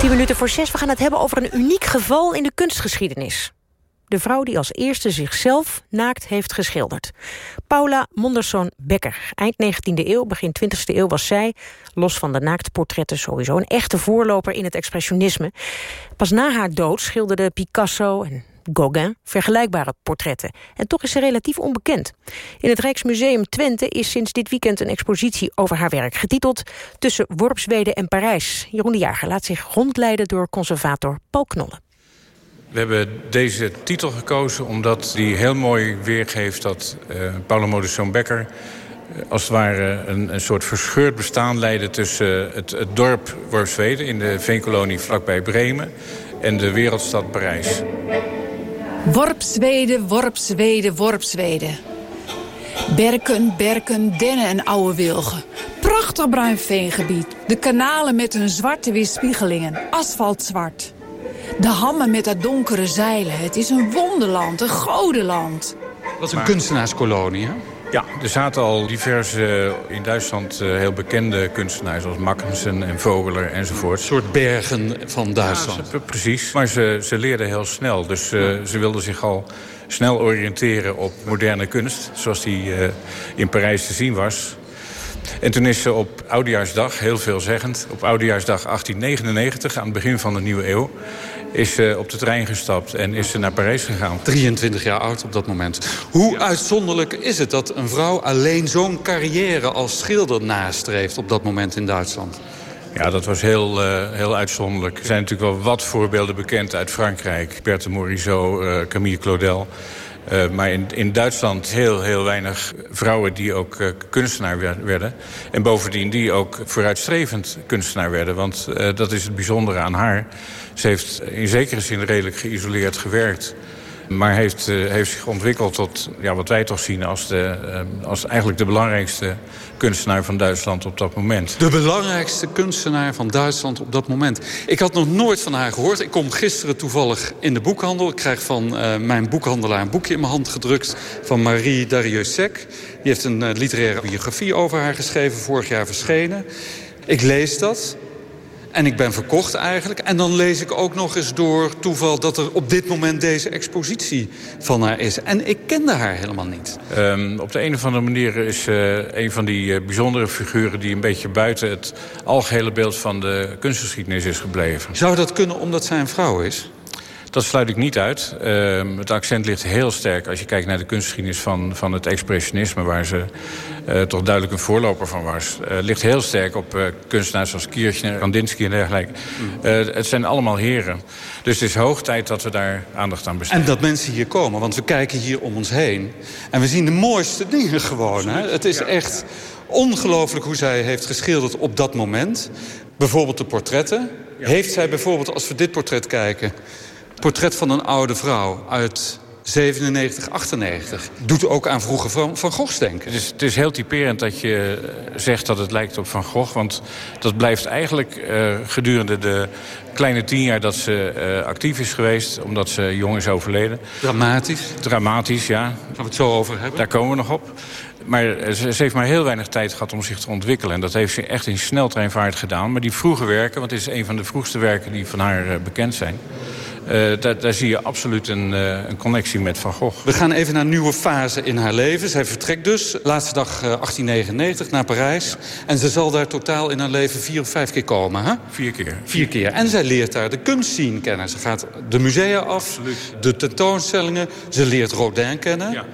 Tien minuten voor zes. We gaan het hebben over een uniek geval in de kunstgeschiedenis de vrouw die als eerste zichzelf naakt heeft geschilderd. Paula Monderson-Becker. Eind 19e eeuw, begin 20e eeuw was zij, los van de naaktportretten sowieso... een echte voorloper in het expressionisme. Pas na haar dood schilderden Picasso en Gauguin vergelijkbare portretten. En toch is ze relatief onbekend. In het Rijksmuseum Twente is sinds dit weekend een expositie over haar werk... getiteld Tussen Worpswede en Parijs. Jeroen de Jager laat zich rondleiden door conservator Paul Knolle. We hebben deze titel gekozen omdat die heel mooi weergeeft... dat uh, Paolo Modesson Becker uh, als het ware een, een soort verscheurd bestaan leidde... tussen het, het dorp Worpswede in de veenkolonie vlakbij Bremen... en de wereldstad Parijs. Worpswede, Worpswede, Worpswede. Berken, berken, dennen en oude wilgen. Prachtig bruin veengebied. De kanalen met hun zwarte weerspiegelingen. Asfaltzwart. De hammen met dat donkere zeilen. Het is een wonderland, een godenland. Dat is een kunstenaarskolonie, hè? Ja, er zaten al diverse in Duitsland uh, heel bekende kunstenaars... zoals Mackensen en Vogeler enzovoort. Een soort bergen van Duitsland. Ja, ze, precies, maar ze, ze leerden heel snel. Dus uh, ze wilden zich al snel oriënteren op moderne kunst... zoals die uh, in Parijs te zien was. En toen is ze op Oudejaarsdag, heel veelzeggend... op Oudejaarsdag 1899, aan het begin van de nieuwe eeuw is ze op de trein gestapt en is ze naar Parijs gegaan. 23 jaar oud op dat moment. Hoe uitzonderlijk is het dat een vrouw alleen zo'n carrière als schilder nastreeft... op dat moment in Duitsland? Ja, dat was heel, uh, heel uitzonderlijk. Er zijn natuurlijk wel wat voorbeelden bekend uit Frankrijk. Berthe Morisot, uh, Camille Claudel... Uh, maar in, in Duitsland heel, heel weinig vrouwen die ook uh, kunstenaar werden. En bovendien die ook vooruitstrevend kunstenaar werden. Want uh, dat is het bijzondere aan haar. Ze heeft in zekere zin redelijk geïsoleerd gewerkt. Maar heeft, uh, heeft zich ontwikkeld tot ja, wat wij toch zien als, de, uh, als eigenlijk de belangrijkste kunstenaar van Duitsland op dat moment. De belangrijkste kunstenaar van Duitsland op dat moment. Ik had nog nooit van haar gehoord. Ik kom gisteren toevallig in de boekhandel. Ik krijg van uh, mijn boekhandelaar een boekje in mijn hand gedrukt... van Marie Dariussec. Die heeft een literaire biografie over haar geschreven, vorig jaar verschenen. Ik lees dat en ik ben verkocht eigenlijk. En dan lees ik ook nog eens door toeval dat er op dit moment deze expositie van haar is. En ik kende haar helemaal niet. Um, op de een of andere manier is uh, een van die uh, bijzondere figuren... die een beetje buiten het algehele beeld van de kunstgeschiedenis is gebleven. Zou dat kunnen omdat zij een vrouw is? Dat sluit ik niet uit. Uh, het accent ligt heel sterk als je kijkt naar de kunstgeschiedenis van, van het expressionisme... waar ze uh, toch duidelijk een voorloper van was. Uh, ligt heel sterk op kunstenaars zoals Kirchner, Kandinsky en dergelijke. Mm. het zijn allemaal heren. Dus het is hoog tijd dat we daar aandacht aan besteden. En dat mensen hier komen, want we kijken hier om ons heen... en we zien de mooiste dingen gewoon. Hè? Het is echt ongelooflijk hoe zij heeft geschilderd op dat moment. Bijvoorbeeld de portretten. Heeft zij bijvoorbeeld, als we dit portret kijken portret van een oude vrouw uit 97, 98. Doet ook aan vroege Van, van Goghs denken. Het is, het is heel typerend dat je eh, zegt dat het lijkt op Van Gogh. Want dat blijft eigenlijk uh, gedurende de kleine tien jaar dat ze uh, actief is geweest. Omdat ze jong is overleden. Dramatisch. Dramatisch, ja. Gaan we het zo over hebben? Daar komen we nog op. Maar ze, ze, heeft maar heel weinig tijd gehad om zich te ontwikkelen. En dat heeft ze echt in sneltreinvaart gedaan. Maar die vroege werken, want het is een van de vroegste werken die van haar uh, bekend zijn... Uh, daar, daar, zie je absoluut een, uh, een, connectie met Van Gogh. We gaan even naar een nieuwe fase in haar leven. Zij vertrekt dus, laatste dag uh, 1899, naar Parijs. En ze zal daar totaal in haar leven vier of vijf keer komen, hè? Vier keer. Vier keer. En zij leert daar de kunstscene kennen. Ze gaat de musea af, absoluut. de tentoonstellingen. Ze leert Rodin kennen. Ja.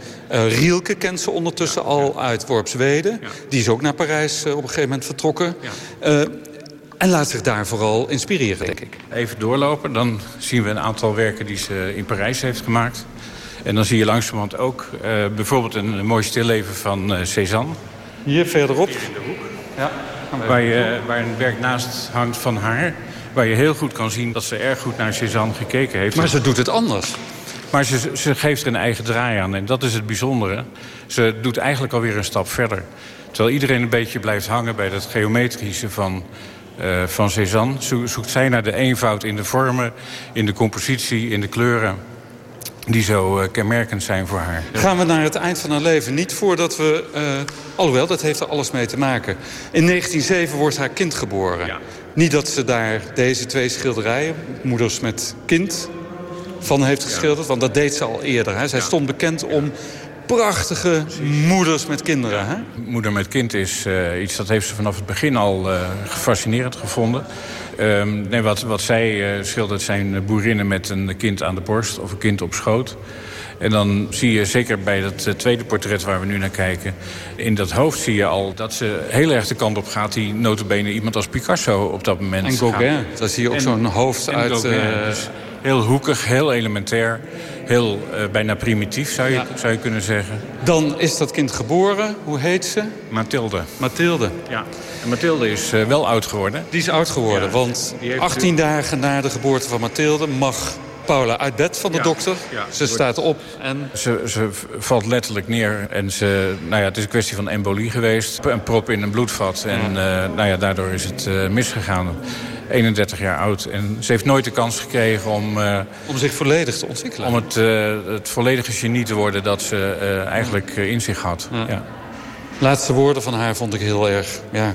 Rielke kent ze ondertussen ja, al uit Worpswede. Ja. Die is ook naar Parijs op een gegeven moment vertrokken. Uh, en laat zich daar vooral inspireren, denk ik. Even doorlopen, dan zien we een aantal werken die ze in Parijs heeft gemaakt. En dan zie je langzamerhand ook bijvoorbeeld een, een mooi stilleven van Cézanne. Hier verderop. Hier in de hoek. Ja, waar, je, waar een werk naast hangt van haar. Waar je heel goed kan zien dat ze erg goed naar Cézanne gekeken heeft. Maar ze doet het anders. Maar ze, ze, geeft er een eigen draai aan. En dat is het bijzondere. Ze doet eigenlijk alweer een stap verder. Terwijl iedereen een beetje blijft hangen bij dat geometrische van, uh, van Cézanne... zoekt zij naar de eenvoud in de vormen, in de compositie, in de kleuren die zo uh, kenmerkend zijn voor haar. Gaan we naar het eind van haar leven. Niet voordat we... Uh, alhoewel, dat heeft er alles mee te maken. In 1907 wordt haar kind geboren. Ja. Niet dat ze daar deze twee schilderijen... moeders met kind van heeft geschilderd. Want dat deed ze al eerder. Hè. Zij stond bekend om prachtige moeders met kinderen. Hè? Moeder met kind is uh, iets dat heeft ze vanaf het begin al uh, fascinerend gevonden. Um, nee, wat, wat zij uh, schildert zijn boerinnen met een kind aan de borst of een kind op schoot. En dan zie je, zeker bij dat tweede portret waar we nu naar kijken... in dat hoofd zie je al dat ze heel erg de kant op gaat... die notabene iemand als Picasso op dat moment En Gauguin, daar zie je ook zo'n hoofd uit... Dus heel hoekig, heel elementair. Heel uh, bijna primitief, zou je, ja. zou je kunnen zeggen. Dan is dat kind geboren. Hoe heet ze? Mathilde. Mathilde. Ja. En Mathilde is uh, wel oud geworden. Die is oud geworden, ja, want 18 u... dagen na de geboorte van Mathilde... mag Paula uit bed van de ja, dokter. Ja, ze staat op en... Ze, ze, valt letterlijk neer. En ze, nou ja, het is een kwestie van embolie geweest. Een prop in een bloedvat. En ja. Uh, nou ja, daardoor is het uh, misgegaan. 31 jaar oud. En ze heeft nooit de kans gekregen om... Uh, om zich volledig te ontwikkelen. Om het, uh, het volledige genie te worden dat ze uh, eigenlijk in zich had. Ja. Ja. Laatste woorden van haar vond ik heel erg ja,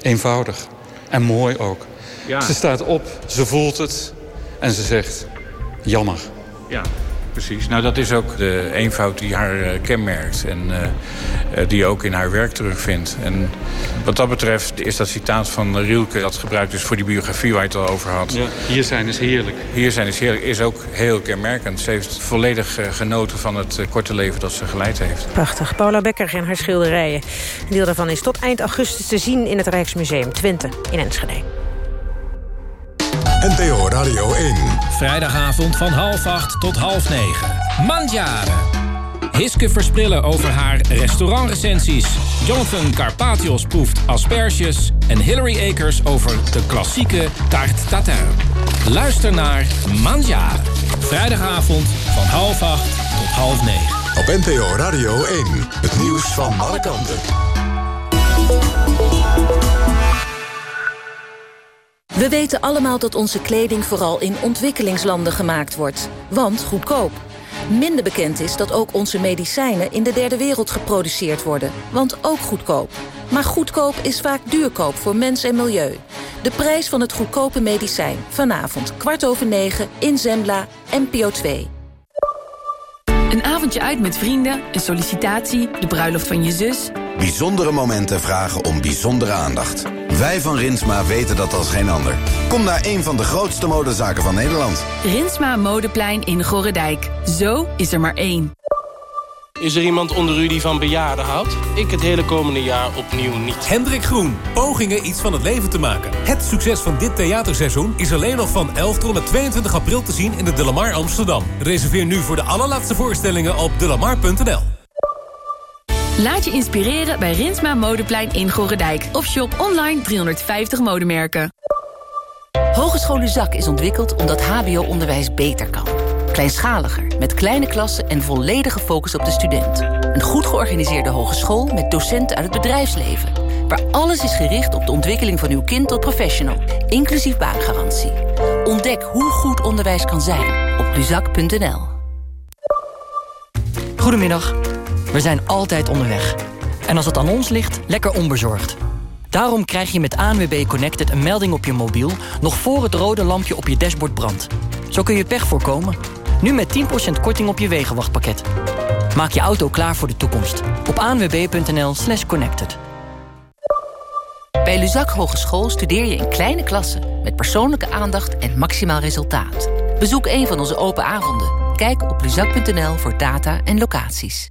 eenvoudig. En mooi ook. Ja. Ze staat op, ze voelt het en ze zegt... Jammer. Ja, precies. Nou, dat is ook de eenvoud die haar uh, kenmerkt. En uh, uh, die je ook in haar werk terugvindt. En wat dat betreft is dat citaat van Rielke... dat gebruikt is voor die biografie waar je het al over had. Ja, hier zijn is heerlijk. Hier zijn is heerlijk is ook heel kenmerkend. Ze heeft volledig genoten van het korte leven dat ze geleid heeft. Prachtig. Paula Becker en haar schilderijen. Een deel daarvan is tot eind augustus te zien... in het Rijksmuseum Twente in Enschede. NTO Radio 1. Vrijdagavond van half acht tot half negen. Mandjaren. Hiske Versprillen over haar restaurantrecensies. Jonathan Carpatios proeft asperges. En Hillary Akers over de klassieke tarte tatin. Luister naar Mandjaren. Vrijdagavond van half acht tot half negen. Op NTO Radio 1. Het nieuws van alle kanten. We weten allemaal dat onze kleding vooral in ontwikkelingslanden gemaakt wordt. Want goedkoop. Minder bekend is dat ook onze medicijnen in de derde wereld geproduceerd worden. Want ook goedkoop. Maar goedkoop is vaak duurkoop voor mens en milieu. De prijs van het goedkope medicijn. Vanavond kwart over negen in Zembla, NPO 2. Een avondje uit met vrienden, een sollicitatie, de bruiloft van je zus. Bijzondere momenten vragen om bijzondere aandacht. Wij van Rinsma weten dat als geen ander. Kom naar een van de grootste modezaken van Nederland. Rinsma Modeplein in Gorredijk. Zo is er maar één. Is er iemand onder u die van bejaarden houdt? Ik het hele komende jaar opnieuw niet. Hendrik Groen, pogingen iets van het leven te maken. Het succes van dit theaterseizoen is alleen nog van 11 tot en met 22 april te zien in de Delamar Amsterdam. Reserveer nu voor de allerlaatste voorstellingen op delamar.nl. Laat je inspireren bij Rinsma Modeplein in Gorredijk. Of shop online 350 modemerken. Hogeschool Zak is ontwikkeld omdat hbo-onderwijs beter kan. Kleinschaliger, met kleine klassen en volledige focus op de student. Een goed georganiseerde hogeschool met docenten uit het bedrijfsleven. Waar alles is gericht op de ontwikkeling van uw kind tot professional. Inclusief baangarantie. Ontdek hoe goed onderwijs kan zijn op luzak.nl. Goedemiddag. We zijn altijd onderweg. En als het aan ons ligt, lekker onbezorgd. Daarom krijg je met ANWB Connected een melding op je mobiel... nog voor het rode lampje op je dashboard brandt. Zo kun je pech voorkomen. Nu met 10% korting op je wegenwachtpakket. Maak je auto klaar voor de toekomst. Op anwb.nl slash connected. Bij Luzak Hogeschool studeer je in kleine klassen... met persoonlijke aandacht en maximaal resultaat. Bezoek een van onze open avonden. Kijk op luzak.nl voor data en locaties.